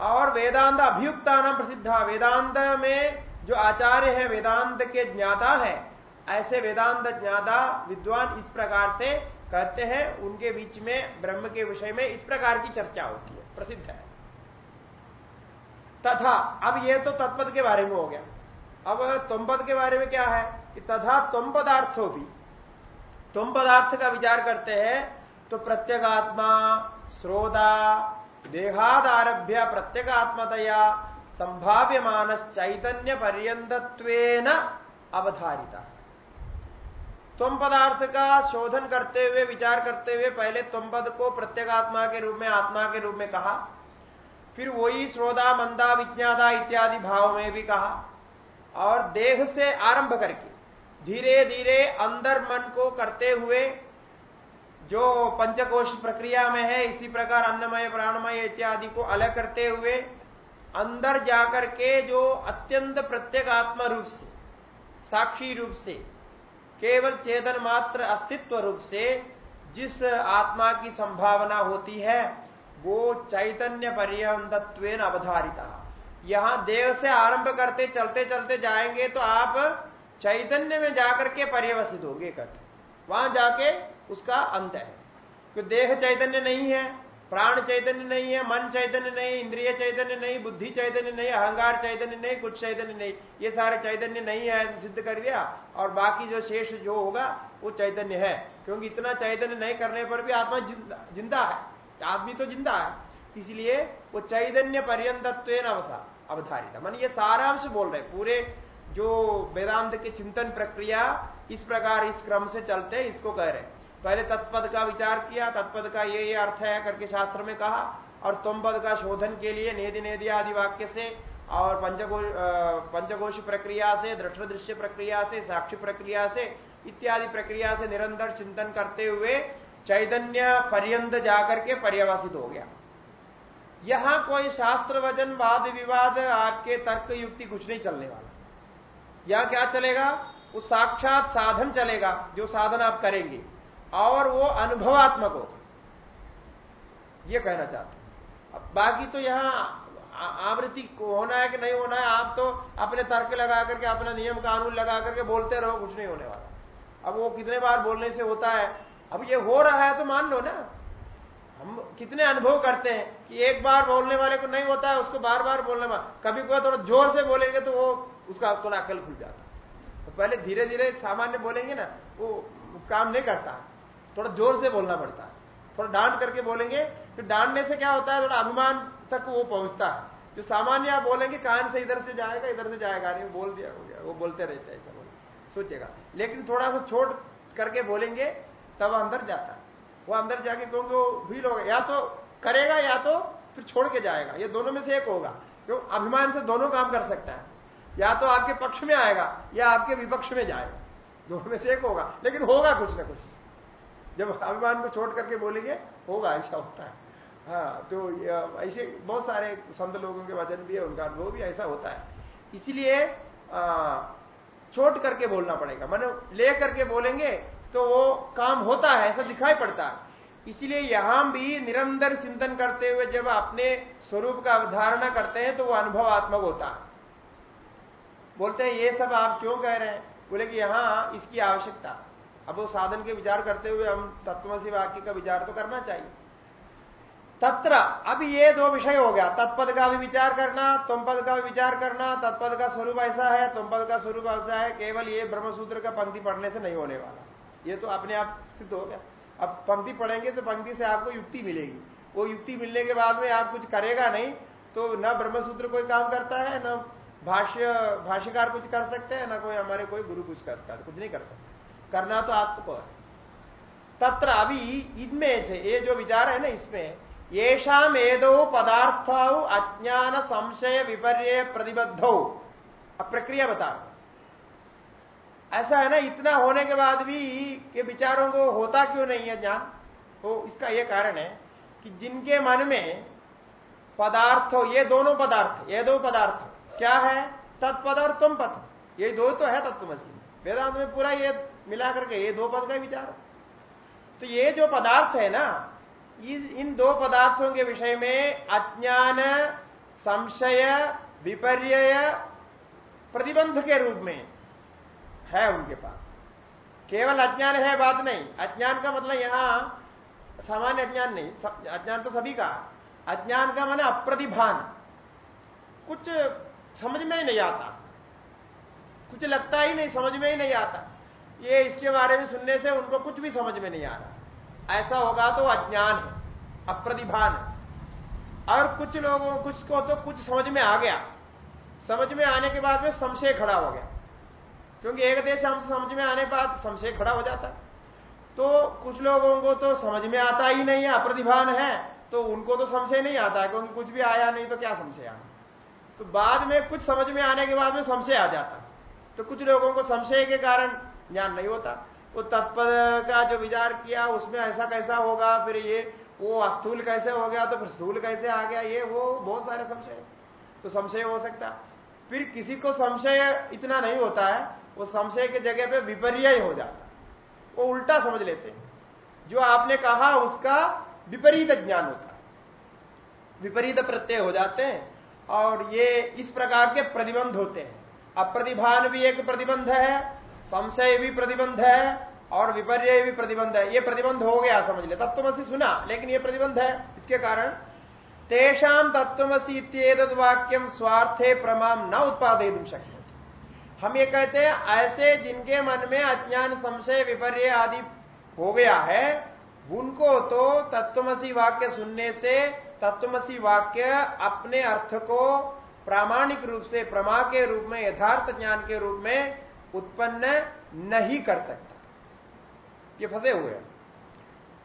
और वेदांत अभियुक्ता नाम प्रसिद्ध, वेदांत में जो आचार्य है, वेदांत के ज्ञाता है ऐसे वेदांत ज्ञाता विद्वान इस प्रकार से कहते हैं, उनके बीच में, ब्रह्म के विषय में इस प्रकार की चर्चा होती है, प्रसिद्ध है। तथा, अब यह तो तत्पद के बारे में हो गया। अब तुम पद के बारे में क्या है? कि तथा तुम पदार्थों भी। तुम पदार्थ का विचार करते हैं तो प्रत्येगात्मा श्रोता देहाद आरभ्य प्रत्येगात्मतया संभाव्य मानस चैतन्य पर्यंतत्व अवधारिता। तुम पदार्थ का शोधन करते हुए, विचार करते हुए पहले तुम पद को प्रत्येगात्मा के रूप में, आत्मा के रूप में कहा। फिर वही श्रोदा मंदा विज्ञादा इत्यादि भाव में भी कहा। और देह से आरंभ करके, धीरे धीरे अंदर मन को करते हुए, जो पंचकोश प्रक्रिया में है, इसी प्रकार अन्नमय, प्राणमय इत्यादि को अलग करते हुए, अंदर जाकर के जो अत्यंत प्रत्येगात्म रूप से, साक्षी रूप से केवल चेतन मात्र अस्तित्व रूप से जिस आत्मा की संभावना होती है, वो चैतन्य पर्यंतत्व अवधारिता। यहाँ देह से आरंभ करते, चलते चलते जाएँगे तो आप चैतन्य में जाकर के पर्यवसित होंगे कहते वहाँ जाके उसका अंत है। क्योंकि देह चैतन्य नहीं है प्राण चैतन्य नहीं है, मन चैतन्य नहीं, इंद्रिय चैतन्य नहीं, बुद्धि चैतन्य नहीं, अहंकार चैतन्य नहीं, कुछ चैतन्य नहीं। ये सारे चैतन्य नहीं है, ऐसे सिद्ध कर दिया, और बाकी जो शेष जो होगा, वो चैतन्य है। क्योंकि इतना चैतन्य नहीं करने पर भी आत्मा ज़िंदा है। आदमी तो ज़िंदा है। इसलिए वो चैतन्य पर्यंतत्व अवसा, अवधारित। मन ये सारांश बोल रहे पूरे जो वेदांत के चिंतन प्रक्रिया इस प्रकार, इस क्रम से चलते इसको कह रहे पहले तत्पद का विचार किया, तत्पद का ये ये अर्थ है करके शास्त्र में कहा, और तुम पद का शोधन के लिए नेदि नेदि आदि वाक्य से और पंचकोश पंचकोश प्रक्रिया से दृष्ट दृश्य प्रक्रिया से, साक्षी प्रक्रिया से, इत्यादि प्रक्रिया से निरंतर चिंतन करते हुए चैतन्य पर्यंत जाकर के पर्यवसित हो गया। यहाँ कोई शास्त्र वज़न वाद, विवाद आपके तर्क, युक्ति कुछ नहीं चलने वाला। यहाँ क्या चलेगा? वो साक्षात साधन चलेगा, जो साधन आप करेंगे। और वो अनुभवात्मक हो। ये कहना चाहते हैं। अब बाकी तो यहाँ आवृत्ति होना है कि नहीं होना है, आप तो अपने तर्क लगा करके, अपना नियम कानून लगा करके बोलते रहो, कुछ नहीं होने वाला। अब वो कितने बार बोलने से होता है, अब ये हो रहा है तो मान लो ना। हम कितने अनुभव करते हैं कि एक बार बोलने वाले को नहीं होता है, उसको बार बार बोलने वाला। कभी कोई थोड़ा ज़ोर से बोलेंगे तो वो, उसका थोड़ा अकल खुल जाता है। तो पहले धीरे धीरे सामान्य बोलेंगे ना, वो काम नहीं करता। थोड़ा ज़ोर से बोलना पड़ता। है थोड़ा डांट करके बोलेंगे फिर डांटने से क्या होता है, थोड़ा अभिमान तक वो पहुँचता है। जो सामान्य आप बोलेंगे, कान से इधर से जाएगा, इधर से जाएगा नहीं बोल दिया, हो गया, वो बोलते रहते हैं ऐसा बोले। सोचेगा लेकिन थोड़ा सा छोड़ करके बोलेंगे, तब अंदर जाता है। वो अंदर जाके क्योंकि वो फील होगा। या तो करेगा, या तो फिर छोड़ के जाएगा। ये दोनों में से एक होगा। क्यों? अभिमान से दोनों काम कर सकता है। या तो आपके पक्ष में आएगा, या आपके विपक्ष में जाएगा। दोनों में से एक होगा। लेकिन होगा कुछ ना कुछ। जब अभिमान को छोड़ करके बोलेंगे, होगा, ऐसा होता है। हाँ तो ऐसे बहुत सारे संत लोगों के वचन भी है, उनका अनुभव भी ऐसा होता है। इसलिए छोट करके बोलना पड़ेगा। मैंने ले करके बोलेंगे तो वो काम होता है, ऐसा दिखाई पड़ता है। इसलिए यहाँ भी निरंतर चिंतन करते हुए जब अपने स्वरूप का अवधारणा करते हैं तो वो अनुभवात्मक होता है। बोलते हैं, ये सब आप क्यों कह रहे हैं? बोले कि यहाँ इसकी आवश्यकता अब वो साधन के विचार करते हुए हम तत्वसी वाक्य का विचार तो करना चाहिए। तत्र, अब ये दो विषय हो गया। तत्पद का भी विचार करना तुम पद का भी विचार करना, तत्पद का स्वरूप ऐसा है तुम पद का स्वरूप ऐसा है, केवल ये ब्रह्मसूत्र का पंक्ति पढ़ने से नहीं होने वाला। ये तो अपने आप सिद्ध हो गया। अब पंक्ति पढ़ेंगे तो पंक्ति से आपको युक्ति मिलेगी। वो युक्ति मिलने के बाद में आप कुछ करेगा नहीं तो न ब्रह्मसूत्र कोई काम करता है, न भाष्य, भाष्यकार कुछ कर सकते हैं, ना कोई हमारे कोई गुरु कुछ करता है। कुछ नहीं कर सकते। करना तो आपको है। तत्र अभी इनमें से, ये जो विचार है ना इसमें येषा मेदो पदार्थ अज्ञान संशय विपर्य प्रतिबद्ध। प्रक्रिया बता ऐसा है ना, इतना होने के बाद भी के विचारों को होता क्यों नहीं है ज्ञान? तो इसका यह कारण है कि जिनके मन में पदार्थ ये दोनों पदार्थ, ये दो पदार्थ क्या है? तत्पद और तुम पद ये दो तो है तत्वमसी। वेदांत में पूरा ये मिला करके ये दो पद का विचार। तो ये जो पदार्थ है ना इन दो पदार्थों के विषय में अज्ञान, संशय विपर्य प्रतिबंध के रूप में है उनके पास। केवल अज्ञान है बात नहीं। अज्ञान का मतलब यहाँ सामान्य अज्ञान नहीं। अज्ञान तो सभी का। अज्ञान का मन अप्रतिभान। कुछ समझ में ही नहीं आता। कुछ लगता ही नहीं, समझ में ही नहीं आता। ये इसके बारे में सुनने से उनको कुछ भी समझ में नहीं आ रहा। ऐसा होगा तो अज्ञान है, अप्रतिभान है। और कुछ लोगों, कुछ को तो कुछ समझ में आ गया। समझ में आने के बाद में संशय खड़ा हो गया। क्योंकि एक देश हम समझ में आने बाद संशय खड़ा हो जाता है। तो कुछ लोगों को तो समझ में आता ही नहीं है, अप्रतिभान है। तो उनको तो संशय नहीं आता क्योंकि कुछ भी आया नहीं तो क्या संशय आना? तो बाद में कुछ समझ में आने के बाद में संशय आ जाता तो कुछ लोगों को संशय के कारण ज्ञान नहीं होता। वो तत्पद का जो विचार किया, उसमें ऐसा कैसा होगा, फिर ये, वो अस्थूल कैसे हो गया तो फिर स्थूल कैसे आ गया, ये वो बहुत सारे संशय तो संशय हो सकता। फिर किसी को संशय इतना नहीं होता है, वो संशय के जगह पे विपर्य हो जाता वो उल्टा समझ लेते हैं। जो आपने कहा, उसका विपरीत ज्ञान होता है। विपरीत प्रत्यय हो जाते हैं, और ये इस प्रकार के प्रतिबंध होते हैं। अप्रतिभान भी एक प्रतिबंध है संशय भी प्रतिबंध है और विपर्य भी प्रतिबंध है। ये प्रतिबंध हो गया, समझ ले। तत्वमसी सुना, लेकिन ये प्रतिबंध है। इसके कारण तेषाम तत्वमसी इत्येतद वाक्यम स्वार्थे प्रमाम न उत्पादे शक्य हम ये कहते हैं, ऐसे जिनके मन में अज्ञान, संशय, विपर्य आदि हो गया है, उनको तो तत्वमसी वाक्य सुनने से तत्वमसी वाक्य अपने अर्थ को प्रामाणिक रूप से, प्रमा के रूप में, यथार्थ ज्ञान के रूप में उत्पन्न नहीं कर सकता। ये फंसे हुए हैं।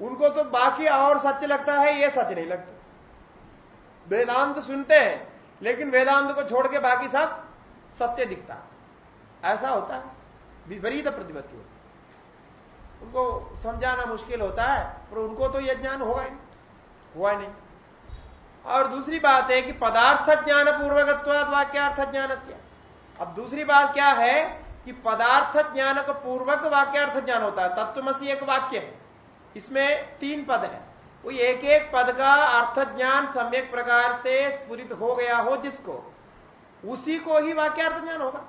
उनको तो बाकी और सत्य लगता है, ये सच नहीं लगता। वेदांत सुनते हैं, लेकिन वेदांत को छोड़ के बाकी सब सत्य दिखता ऐसा होता है। विपरीत प्रतिपत्ति होती उनको समझाना मुश्किल होता है, पर उनको तो यह ज्ञान होगा ही हुआ नहीं। और दूसरी बात है कि पदार्थ ज्ञान पूर्वकत्वाद वाक्यार्थ ज्ञान अब दूसरी बात क्या है? कि पदार्थ ज्ञान का पूर्वक वाक्यार्थ ज्ञान होता है, तत्वमसी एक वाक्य है। इसमें तीन पद है। वो एक एक पद का अर्थ ज्ञान सम्यक प्रकार से स्फुरित हो गया हो जिसको, उसी को ही वाक्यार्थ ज्ञान होगा।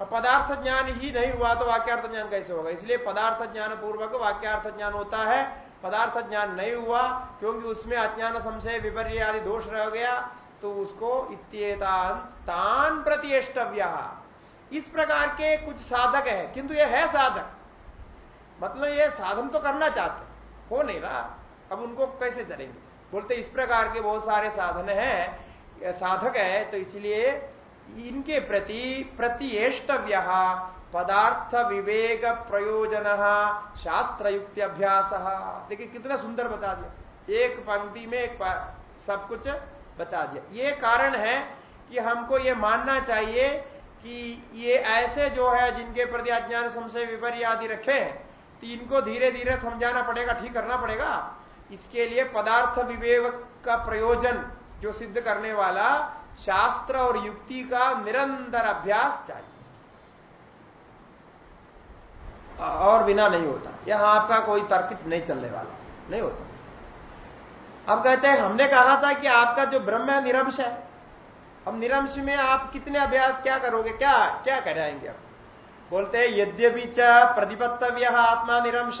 और पदार्थ ज्ञान ही नहीं हुआ तो वाक्यार्थ ज्ञान कैसे होगा? इसलिए पदार्थ ज्ञान पूर्वक वाक्यार्थ ज्ञान होता है। पदार्थ ज्ञान नहीं हुआ, क्योंकि उसमें अज्ञान संशय विपर्य आदि दोष रह गया तो उसको इत्येतान तान प्रतिष्टव्य इस प्रकार के कुछ साधक है, किंतु ये है साधक। मतलब ये साधन तो करना चाहते हो। नहीं रहा। अब उनको कैसे करेंगे? बोलते इस प्रकार के बहुत सारे साधन है साधक है तो इसलिए इनके प्रति प्रतिष्टव्य पदार्थ विवेक प्रयोजन शास्त्र युक्ति अभ्यास। देखिए, कितना सुंदर बता दिया। एक पंक्ति में एक सब कुछ बता दिया। ये कारण है कि हमको ये मानना चाहिए कि ये ऐसे जो है जिनके प्रति अज्ञान, संशय, विपर्य आदि रखे तो इनको धीरे धीरे समझाना पड़ेगा, ठीक करना पड़ेगा। इसके लिए पदार्थ विवेक का प्रयोजन जो सिद्ध करने वाला शास्त्र और युक्ति का निरंतर अभ्यास चाहिए। और बिना नहीं होता। यहाँ आपका कोई तर्कित नहीं चलने वाला। नहीं होता। अब कहते हैं, हमने कहा था कि आपका जो ब्रह्म है निरंश है अब निरंश में आप कितने अभ्यास क्या करोगे? क्या क्या कराएँगे आप? बोलते हैं, यद्यपि च प्रतिपत्तव्य आत्मा निरंश।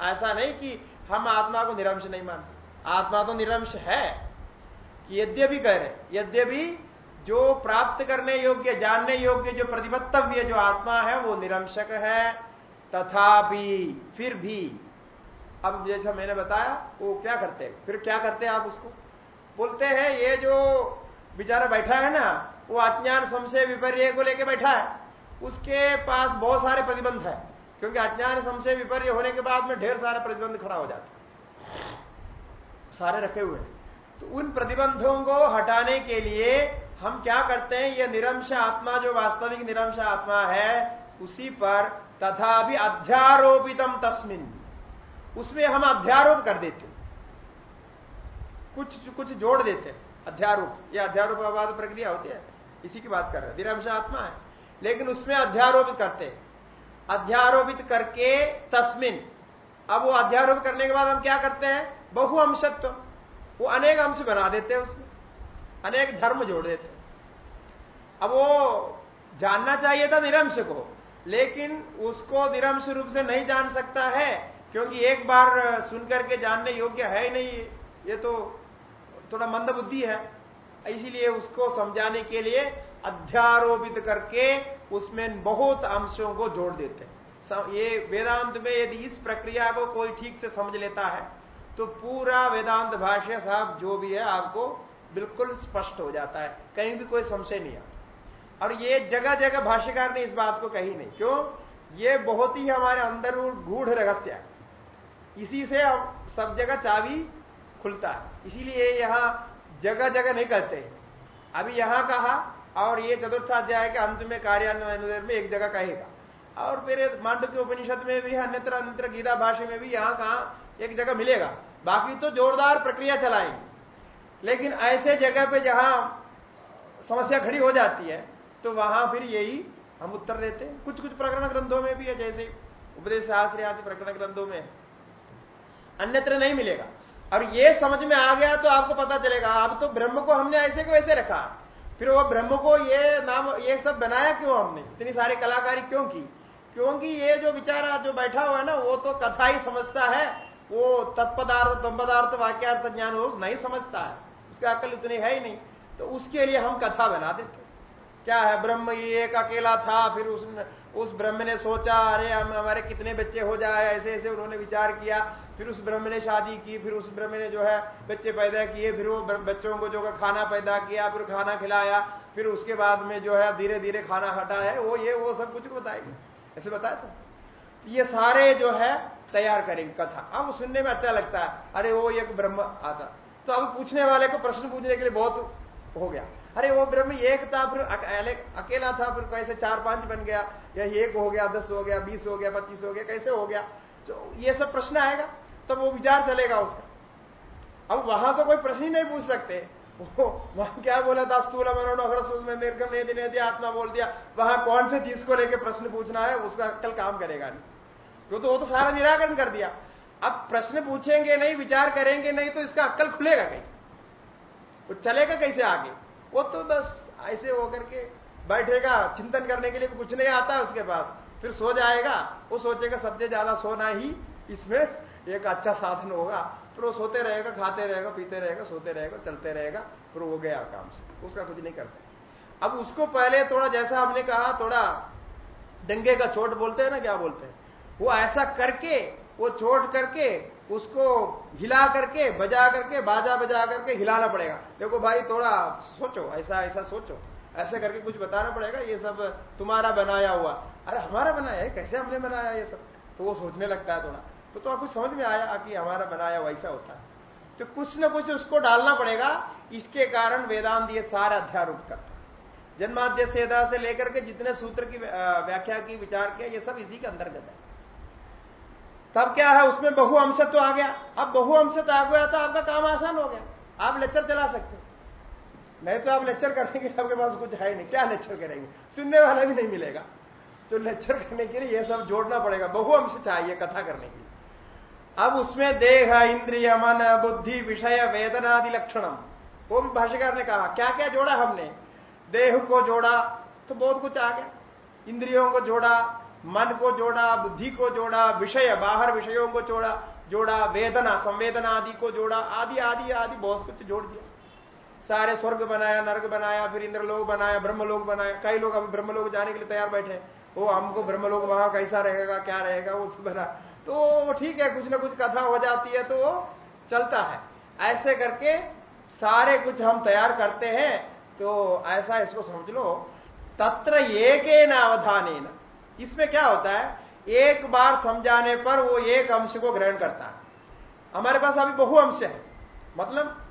ऐसा नहीं कि हम आत्मा को निरंश नहीं मानते। आत्मा तो निरंश है कि यद्यपि कह रहे यद्यपि जो प्राप्त करने योग्य, जानने योग्य जो प्रतिपत्तव्य जो आत्मा है, वो निरंशक है। तथापि फिर भी, अब जैसा मैंने बताया, वो क्या करते हैं? फिर क्या करते हैं आप उसको? बोलते हैं, ये जो बेचारा बैठा है ना, वो अज्ञान संशय विपर्य को लेके बैठा है। उसके पास बहुत सारे प्रतिबंध है, क्योंकि अज्ञान संशय विपर्य होने के बाद में ढेर सारे प्रतिबंध खड़ा हो जाता सारे रखे हुए हैं। तो उन प्रतिबंधों को हटाने के लिए हम क्या करते हैं यह निरंश आत्मा, जो वास्तविक निरंश आत्मा है, उसी पर तथा भी अध्यारोपितम तस्मिन, उसमें हम अध्यारोप कर देते कुछ कुछ जोड़ देते अध्यारोप, ये अध्यारोपवाद प्रक्रिया होती है। इसी की बात कर रहे हैं। निरंश आत्मा है। लेकिन उसमें अध्यारोपित करते अध्यारोपित करके तस्मिन। अब वो अध्यारोप करने के बाद हम क्या करते हैं? बहु अंशत्व। वो अनेक अंश बना देते हैं उसमें। अनेक धर्म जोड़ देते हैं। अब वो जानना चाहिए था निरंश को, लेकिन उसको निरंश रूप से नहीं जान सकता है, क्योंकि एक बार सुनकर के जानने योग्य है ही नहीं ये तो थोड़ा मंद बुद्धि है, इसीलिए उसको समझाने के लिए अध्यारोपित करके उसमें बहुत अंशों को जोड़ देते हैं। ये वेदांत में यदि इस प्रक्रिया को कोई ठीक से समझ लेता है तो पूरा वेदांत भाष्य साहब जो भी है, आपको बिल्कुल स्पष्ट हो जाता है, कहीं भी कोई संशय नहीं आता। और ये जगह जगह भाष्यकार ने इस बात को कही नहीं। क्यों? ये बहुत ही हमारे अंदर गूढ़ रहस्य है। इसी से सब जगह चाबी खुलता है। इसीलिए यहाँ जगह जगह नहीं कहते। अभी यहाँ कहा और ये चतुर्थाध्याय के अंत में कार्यान्वयन में एक जगह कहेगा। और फिर मांडू के उपनिषद में भी, अन्यत्र अन्यत्र गीता भाषा में भी यहाँ कहा एक जगह मिलेगा। बाकी तो जोरदार प्रक्रिया चलाएँगे लेकिन ऐसे जगह पे जहाँ समस्या खड़ी हो जाती है तो वहाँ फिर यही हम उत्तर देते हैं। कुछ कुछ प्रकरण ग्रंथों में भी है, जैसे उपदेश शास्त्र आदि प्रकरण ग्रंथों में अन्यत्र नहीं मिलेगा। और ये समझ में आ गया तो आपको पता चलेगा। अब तो ब्रह्म को हमने ऐसे को वैसे रखा। फिर वो ब्रह्म को ये नाम, ये सब बनाया क्यों हमने? इतनी सारी कलाकारी क्यों की? क्योंकि ये जो विचारा जो बैठा हुआ है ना, वो तो कथा ही समझता है। वो तत्पदार्थ तत्पदार्थ वाक्यार्थ, ज्ञान वो नहीं समझता है। उसका अकल इतनी है ही नहीं। तो उसके लिए हम कथा बना देते क्या है? ब्रह्म ये एक अकेला था, फिर उस उस ब्रह्म ने सोचा, अरे, हम, हमारे कितने बच्चे हो जाए? ऐसे ऐसे उन्होंने विचार किया। फिर उस ब्रह्म ने शादी की, फिर उस ब्रह्म ने जो है, बच्चे पैदा किए, फिर वो बच्चों को जो है खाना पैदा किया, फिर खाना खिलाया। फिर उसके बाद में जो है धीरे धीरे खाना हटा है। वो, ये, वो सब कुछ बताएगी। ऐसे बताया था। तो ये सारे जो है, तैयार करेंगे कथा। अब सुनने में अच्छा लगता है। अरे, वो एक ब्रह्म आता। तो अब पूछने वाले को प्रश्न पूछने के लिए बहुत हो गया। अरे वो ब्रह्म एक था फिर अकेला था फिर कैसे चार पाँच बन गया या एक हो गया दस हो गया बीस हो गया पच्चीस हो गया कैसे हो गया? तो ये सब प्रश्न आएगा तब वो विचार चलेगा उसका। अब वहाँ तो कोई प्रश्न ही नहीं पूछ सकते। वहाँ क्या बोला था स्थूल मनोन अगर में निर्गम ने दिने आत्मा बोल दिया। वहाँ कौन से चीज़ को लेकर प्रश्न पूछना है उसका अक्कल काम करेगा नहीं। तो, तो वो तो सारा निराकरण कर दिया। अब प्रश्न पूछेंगे नहीं विचार करेंगे नहीं तो इसका अक्कल खुलेगा कैसे? वो चलेगा कैसे आगे? वो तो बस ऐसे होकर के बैठेगा, चिंतन करने के लिए भी कुछ नहीं आता उसके पास। फिर सो जाएगा, वो सोचेगा, सबसे ज़्यादा सोना ही इसमें एक अच्छा साधन होगा। फिर वो सोते रहेगा, खाते रहेगा, पीते रहेगा, सोते रहेगा, चलते रहेगा, फिर वो गया काम से। उसका कुछ नहीं कर सकता। अब उसको पहले थोड़ा, जैसा हमने कहा, थोड़ा डंगे का चोट बोलते हैं ना, क्या बोलते हैं? वो ऐसा करके, वो चोट करके उसको हिला करके बजा करके बाजा बजा करके हिलाना पड़ेगा। देखो भाई थोड़ा सोचो ऐसा ऐसा सोचो। ऐसे करके कुछ बताना पड़ेगा ये सब तुम्हारा बनाया हुआ। अरे हमारा बनाया है कैसे हमने बनाया ये सब? तो वो सोचने लगता है थोड़ा। तो, तो आपको समझ में आया कि हमारा बनाया वैसा होता है। तो कुछ ना कुछ उसको डालना पड़ेगा। इसके कारण वेदांत ये सारा अध्यारोप करता है। जन्माद्य से लेकर के जितने सूत्र की व्याख्या की विचार किया ये सब इसी के अंतर्गत है। तब क्या है, उसमें बहु अंशत्व तो आ गया। अब बहु अंशत्व आ गया तो आपका काम आसान हो गया। आप लेक्चर चला सकते नहीं तो आप लेक्चर करने के लिए आपके पास कुछ है नहीं। क्या लेक्चर करेंगे? सुनने वाला भी नहीं मिलेगा। तो लेक्चर करने के लिए ये सब जोड़ना पड़ेगा। बहु अंश चाहिए कथा करने के लिए। अब उसमें देह, इंद्रिय, मन, बुद्धि, विषय वेदनादि लक्षणम। वो भी भाष्यकार ने कहा क्या क्या जोड़ा हमने? देह को जोड़ा तो बहुत कुछ आ गया। इंद्रियों को जोड़ा मन को जोड़ा, बुद्धि को जोड़ा, विषय, बाहर विषयों को जोड़ा जोड़ा, वेदना, संवेदना आदि को जोड़ा, आदि आदि आदि, बहुत कुछ जोड़ दिया। सारे स्वर्ग बनाया नर्ग बनाया, फिर इंद्रलोक बनाया, ब्रह्मलोक बनाया। कई लोग अभी ब्रह्मलोक जाने के लिए तैयार बैठे वो हमको ब्रह्मलोक वहाँ कैसा रहेगा, क्या रहेगा, वो सब बना। तो ठीक है, कुछ ना कुछ कथा हो जाती है तो चलता है। ऐसे करके सारे कुछ हम तैयार करते हैं तो ऐसा इसको समझ लो। तत्र एक अवधान इसमें क्या होता है? एक बार समझाने पर वो एक अंश को ग्रहण करता है। हमारे पास अभी बहु अंश है। मतलब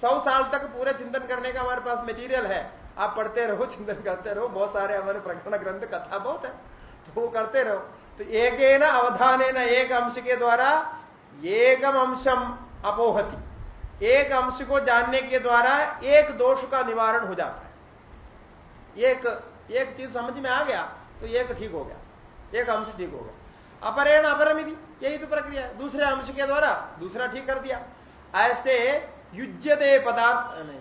सौ साल तक पूरे चिंतन करने का हमारे पास मटेरियल है। आप पढ़ते रहो, चिंतन करते रहो। बहुत सारे हमारे प्रकरण ग्रंथ, कथा बहुत है। तो वो करते रहो। तो एक न अवधान न एक अंश के द्वारा एकम अंशम अपोहति। एक अंश को जानने के द्वारा एक दोष का निवारण हो जाता है। एक एक चीज़ समझ में आ गया? तो एक ठीक हो गया। एक अंश ठीक हो गया। अपरेण अपरमिति यही तो प्रक्रिया है। दूसरे अंश के द्वारा दूसरा ठीक कर दिया। ऐसे युज्यदे पदार्थ, नहीं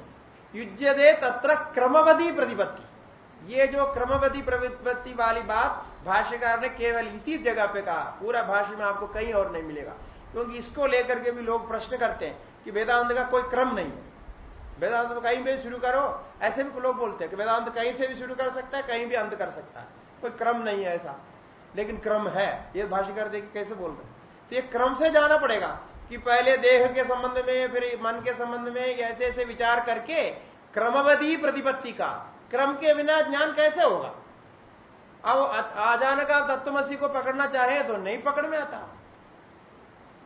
युज्यदे तत्र क्रमवधि प्रतिपत्ति। ये जो क्रमवधि प्रतिपत्ति वाली बात भाष्यकार ने केवल इसी जगह पे कहा। पूरा भाष्य में आपको कहीं और नहीं मिलेगा। क्योंकि इसको लेकर के भी लोग प्रश्न करते हैं कि वेदांत का कोई क्रम नहीं है। वेदांत कहीं भी शुरू करो। ऐसे भी लोग बोलते हैं कि वेदांत कहीं से भी शुरू कर सकता है, कहीं भी अंत कर सकता है। कोई क्रम नहीं है ऐसा। लेकिन क्रम है। ये भाष्यकार देखिए कैसे बोल रहे तो ये क्रम से जाना पड़ेगा कि पहले देह के संबंध में, फिर मन के संबंध में ऐसे ऐसे विचार करके क्रमवधि प्रतिपत्ति का, क्रम के बिना ज्ञान कैसे होगा? अब अचानक आप तत्वमसी को पकड़ना चाहे तो नहीं पकड़ में आता।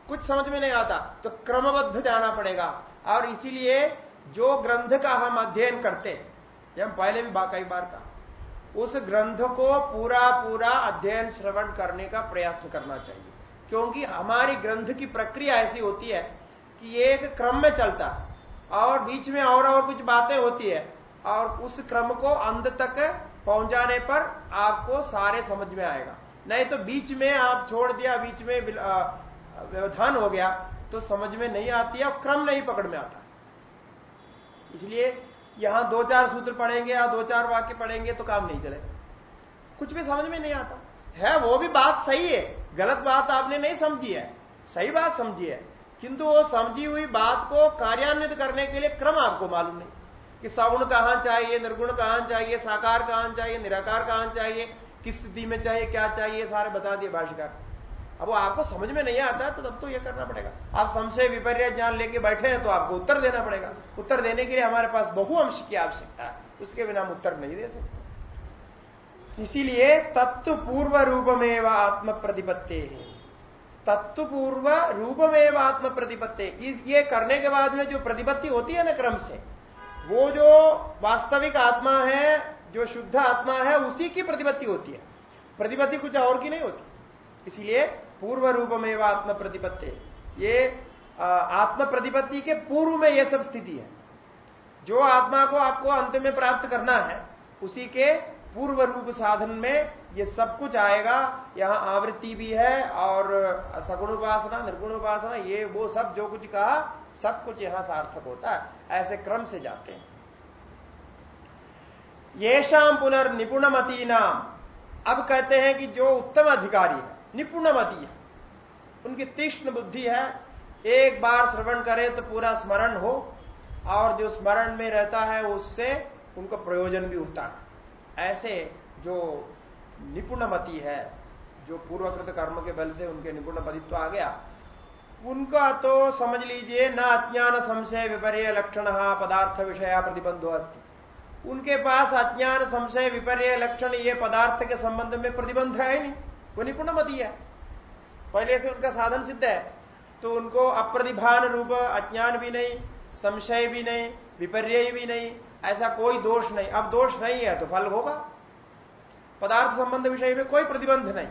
कुछ समझ में नहीं आता। तो क्रमबद्ध जाना पड़ेगा। और इसीलिए जो ग्रंथ का हम अध्ययन करते हैं हम पहले भी कई बार कहा। उस ग्रंथ को पूरा पूरा अध्ययन श्रवण करने का प्रयत्न करना चाहिए। क्योंकि हमारी ग्रंथ की प्रक्रिया ऐसी होती है कि एक क्रम में चलता है और बीच में और और कुछ बातें होती है और उस क्रम को अंत तक पहुँचाने पर आपको सारे समझ में आएगा। नहीं तो बीच में आप छोड़ दिया, बीच में व्यवधान हो गया तो समझ में नहीं आती है और क्रम नहीं पकड़ में आता। इसलिए यहाँ दो चार सूत्र पढ़ेंगे या दो चार वाक्य पढ़ेंगे तो काम नहीं चलेगा। कुछ भी समझ में नहीं आता। है, वो भी बात सही है, गलत बात आपने नहीं समझी है। सही बात समझी है, किंतु वो समझी हुई बात को कार्यान्वित करने के लिए क्रम आपको मालूम नहीं। कि सगुण कहाँ चाहिए, निर्गुण कहाँ चाहिए, साकार कहाँ चाहिए, निराकार कहाँ चाहिए, किस स्थिति में चाहिए, क्या चाहिए सारे बता दिए भाष्यकार। अब वो आपको समझ में नहीं आता तो तब तो ये करना पड़ेगा। आप संशय, विपर्य, ज्ञान लेके बैठे हैं तो आपको उत्तर देना पड़ेगा। उत्तर देने के लिए हमारे पास बहु अंश की आवश्यकता है। उसके बिना हम उत्तर नहीं दे सकते। इसीलिए तत्व पूर्व रूपमेव आत्म प्रतिपत्ति है। तत्व पूर्व रूपमेव आत्म प्रतिपत्ति ये करने के बाद में जो प्रतिपत्ति होती है ना क्रम से, वो जो वास्तविक आत्मा है, जो शुद्ध आत्मा है, उसी की प्रतिपत्ति होती है। प्रतिपत्ति कुछ और की नहीं होती। इसीलिए पूर्व रूप में आत्म प्रतिपत्ति ये आत्म प्रतिपत्ति के पूर्व में यह सब स्थिति है। जो आत्मा को आपको अंत में प्राप्त करना है, उसी के पूर्व रूप साधन में ये सब कुछ आएगा। यहाँ आवृत्ति भी है और सगुण उपासना, निर्गुण उपासना, ये, वो सब जो कुछ कहा, सब कुछ यहाँ सार्थक होता है। ऐसे क्रम से जाते हैं। ये शाम पुनर्निपुणमती नाम अब कहते हैं कि जो उत्तम अधिकारी है निपुणमती है। उनकी तीक्ष्ण बुद्धि है। एक बार श्रवण करे तो पूरा स्मरण हो और जो स्मरण में रहता है उससे उनको प्रयोजन भी होता है। ऐसे जो निपुणमति है, जो पूर्वकृत कर्म के बल से उनके निपुण पदित्व आ गया, उनका तो समझ लीजिए न अज्ञान संशय विपर्य लक्षण पदार्थ विषय प्रतिबंधो अस्ति। उनके पास अज्ञान संशय विपर्य लक्षण ये पदार्थ के संबंध में प्रतिबंध है नहीं। वो निपुणमती है पहले से उनका साधन सिद्ध है। तो उनको अप्रतिभान रूप, अज्ञान भी नहीं, संशय भी नहीं विपर्य भी नहीं, ऐसा कोई दोष नहीं। अब दोष नहीं है तो फल होगा। पदार्थ संबंध विषय में कोई प्रतिबंध नहीं।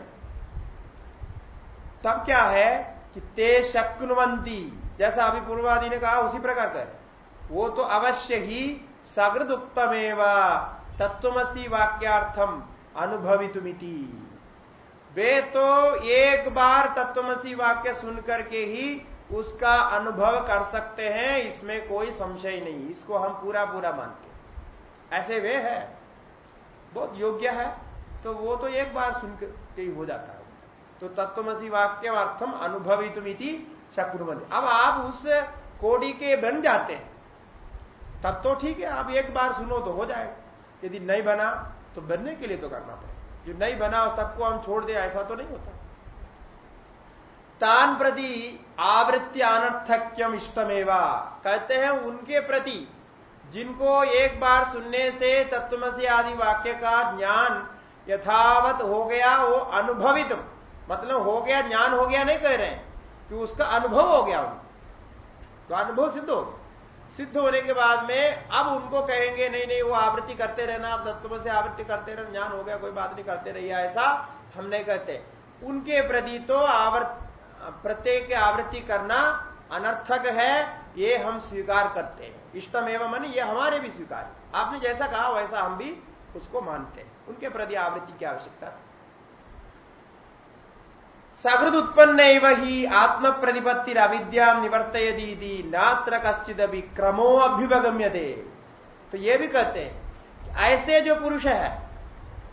तब क्या है कि ते शक्नुवंती, जैसा अभी पूर्वादि ने कहा, उसी प्रकार का है। वो तो अवश्य ही सकृत उत्तमेवा तत्वमसी वाक्यार्थम अनुभवितुमिति। वे तो एक बार तत्वमसी वाक्य सुनकर के ही उसका अनुभव कर सकते हैं, इसमें कोई संशय नहीं, इसको हम पूरा पूरा मानते ऐसे वे है। बहुत योग्य है। तो वो तो एक बार सुन के ही हो जाता है। तो तत्वमसी वाक्य अर्थम अनुभवितुमिति शकुरमति अब आप उस कोड़ी के बन जाते हैं। तब तो ठीक है, आप एक बार सुनो तो हो जाएगा यदि नहीं बना तो बनने के लिए तो करना पड़ेगा। जो नहीं बना सबको हम छोड़ दे, ऐसा तो नहीं होता। तान प्रति आवृत्ति अनर्थक्यम इष्टमेवा। कहते हैं उनके प्रति, जिनको एक बार सुनने से तत्वमसी आदि वाक्य का ज्ञान यथावत हो गया, वो अनुभवित। मतलब हो गया, ज्ञान हो गया, नहीं कह रहे हैं, कि उसका अनुभव हो गया उनको। तो अनुभव सिद्ध हो गया। सिद्ध होने के बाद में अब उनको कहेंगे, नहीं नहीं, वो आवृत्ति करते रहना आप तत्व से आवृत्ति करते रहना, ज्ञान हो गया, कोई बात नहीं, करते रहिए। ऐसा हम नहीं कहते। उनके प्रति तो आवर्त प्रत्येक आवृत्ति करना अनर्थक है, ये हम स्वीकार करते हैं। इष्टम एवं मन, ये हमारे भी स्वीकार आपने जैसा कहा, वैसा हम भी उसको मानते हैं। उनके प्रति आवृत्ति की आवश्यकता सकृत उत्पन्न ही आत्म प्रतिपत्ति अविद्या निवर्तयदी नात्र कश्चित अभी क्रमो अभ्युपगम्य दे तो ये भी कहते हैं ऐसे जो पुरुष है,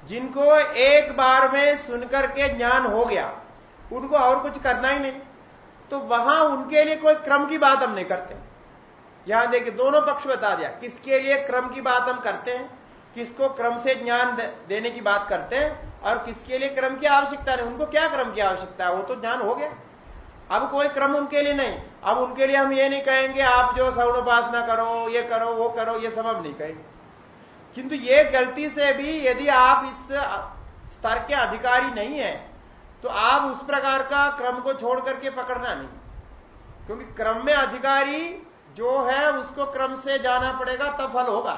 जिनको एक बार में सुनकर के ज्ञान हो गया, उनको और कुछ करना ही नहीं। तो वहाँ उनके लिए कोई क्रम की बात हम नहीं करते। यहाँ देखिए, दोनों पक्ष बता दिया, किसके लिए क्रम की बात हम करते हैं, किसको क्रम से ज्ञान देने की बात करते हैं और किसके लिए क्रम की आवश्यकता नहीं? उनको क्या क्रम की आवश्यकता है? वो तो ज्ञान हो गया। अब कोई क्रम उनके लिए नहीं। अब उनके लिए हम ये नहीं कहेंगे, आप जो सौणोपासना करो, ये करो, वो करो, ये सब हम नहीं कहेंगे। किंतु ये गलती से भी यदि आप इस स्तर के अधिकारी नहीं है तो आप उस प्रकार का क्रम को छोड़ करके पकड़ना नहीं। क्योंकि क्रम में अधिकारी जो है, उसको क्रम से जाना पड़ेगा, तब फल होगा।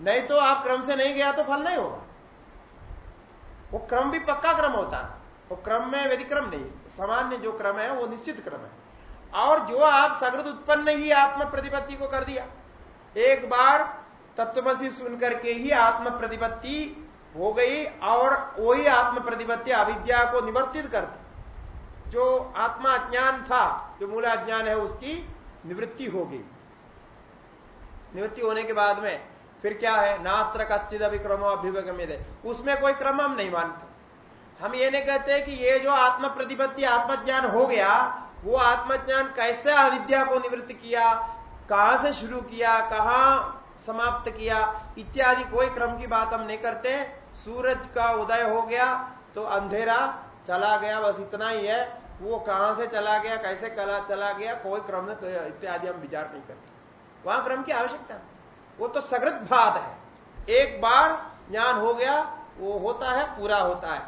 नहीं तो आप क्रम से नहीं गया तो फल नहीं होगा। वो क्रम भी पक्का क्रम होता है। वो क्रम में व्यतिक्रम नहीं। सामान्य जो क्रम है, वो निश्चित क्रम है। और जो आप सगृत उत्पन्न ही आत्म प्रतिपत्ति को कर दिया। एक बार तत्वमसी सुनकर के ही आत्म प्रतिपत्ति हो गई और वही आत्म प्रतिपत्ति अविद्या को निवर्तित कर दी। जो आत्मा अज्ञान था, जो मूला ज्ञान है, उसकी निवृत्ति हो गई। निवृत्ति होने के बाद में फिर क्या है? नात्र कश्चित अभिक्रमो अभिवगम्य उसमें कोई क्रम हम नहीं मानते। हम ये नहीं कहते कि ये जो आत्म प्रतिपत्ति आत्मज्ञान हो गया, वो आत्मज्ञान कैसे अविद्या को निवृत्त किया, कहाँ से शुरू किया, कहाँ समाप्त किया, इत्यादि कोई क्रम की बात हम नहीं करते। सूरज का उदय हो गया तो अंधेरा चला गया, बस इतना ही है। वो कहाँ से चला गया, कैसे चला गया, कोई क्रम, इत्यादि हम विचार नहीं करते। वहाँ क्रम की आवश्यकता वो तो सगृत भात है। एक बार ज्ञान हो गया, वो होता है, पूरा होता है।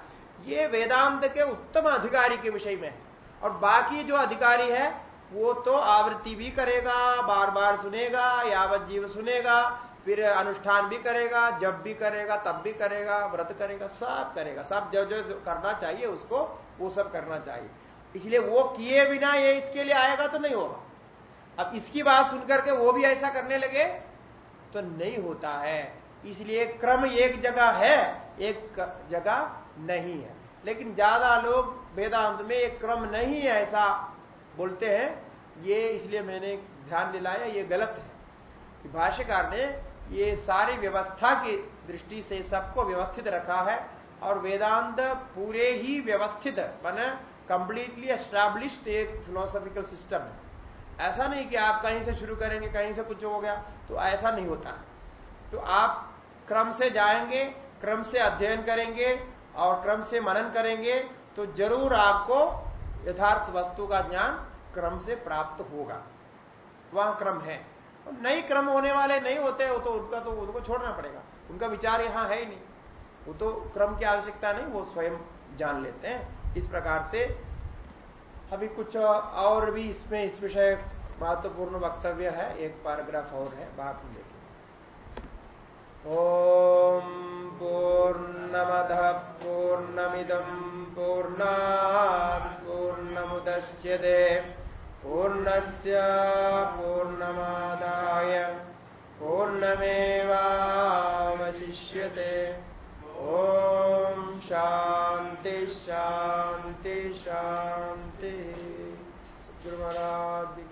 ये वेदांत के उत्तम अधिकारी के विषय में है। और बाकी जो अधिकारी है, वो तो आवृत्ति भी करेगा बार बार सुनेगा, यावत जीव सुनेगा, फिर अनुष्ठान भी करेगा जब भी करेगा तब भी करेगा, व्रत करेगा, सब करेगा। सब जो जो करना चाहिए उसको, वो सब करना चाहिए। इसलिए वो किए बिना ये इसके लिए आएगा तो नहीं होगा। अब इसकी बात सुनकर के वो भी ऐसा करने लगे तो नहीं होता है। इसलिए क्रम एक जगह है, एक जगह नहीं है। लेकिन ज़्यादा लोग वेदांत में एक क्रम नहीं है ऐसा बोलते हैं। ये इसलिए मैंने ध्यान दिलाया, ये गलत है। कि भाष्यकार ने ये सारी व्यवस्था की दृष्टि से सबको व्यवस्थित रखा है और वेदांत पूरे ही व्यवस्थित, मान कंप्लीटली एस्टैब्लिश्ड एक फिलोसॉफिकल सिस्टम है। ऐसा नहीं कि आप कहीं से शुरू करेंगे, कहीं से कुछ हो गया तो ऐसा नहीं होता। तो आप क्रम से जाएँगे, क्रम से अध्ययन करेंगे और क्रम से मनन करेंगे तो ज़रूर आपको यथार्थ वस्तु का ज्ञान क्रम से प्राप्त होगा। वह क्रम है। नई क्रम होने वाले नहीं होते हो तो उनका तो उनको छोड़ना पड़ेगा। उनका विचार यहाँ है ही नहीं। वो तो क्रम की आवश्यकता नहीं, वो स्वयं जान लेते हैं। इस प्रकार से अभी कुछ और भी इसमें, इस विषय महत्वपूर्ण वक्तव्य है, एक पैराग्राफ और है बात में देखिए ओम पूर्णमद पूर्णमिदम पूर्णा पूर्णमुदश्यते। पूर्णस्य पूर्णमादाय पूर्णमेवावशिष्यते। शांति शांति शांति गुरु महाराज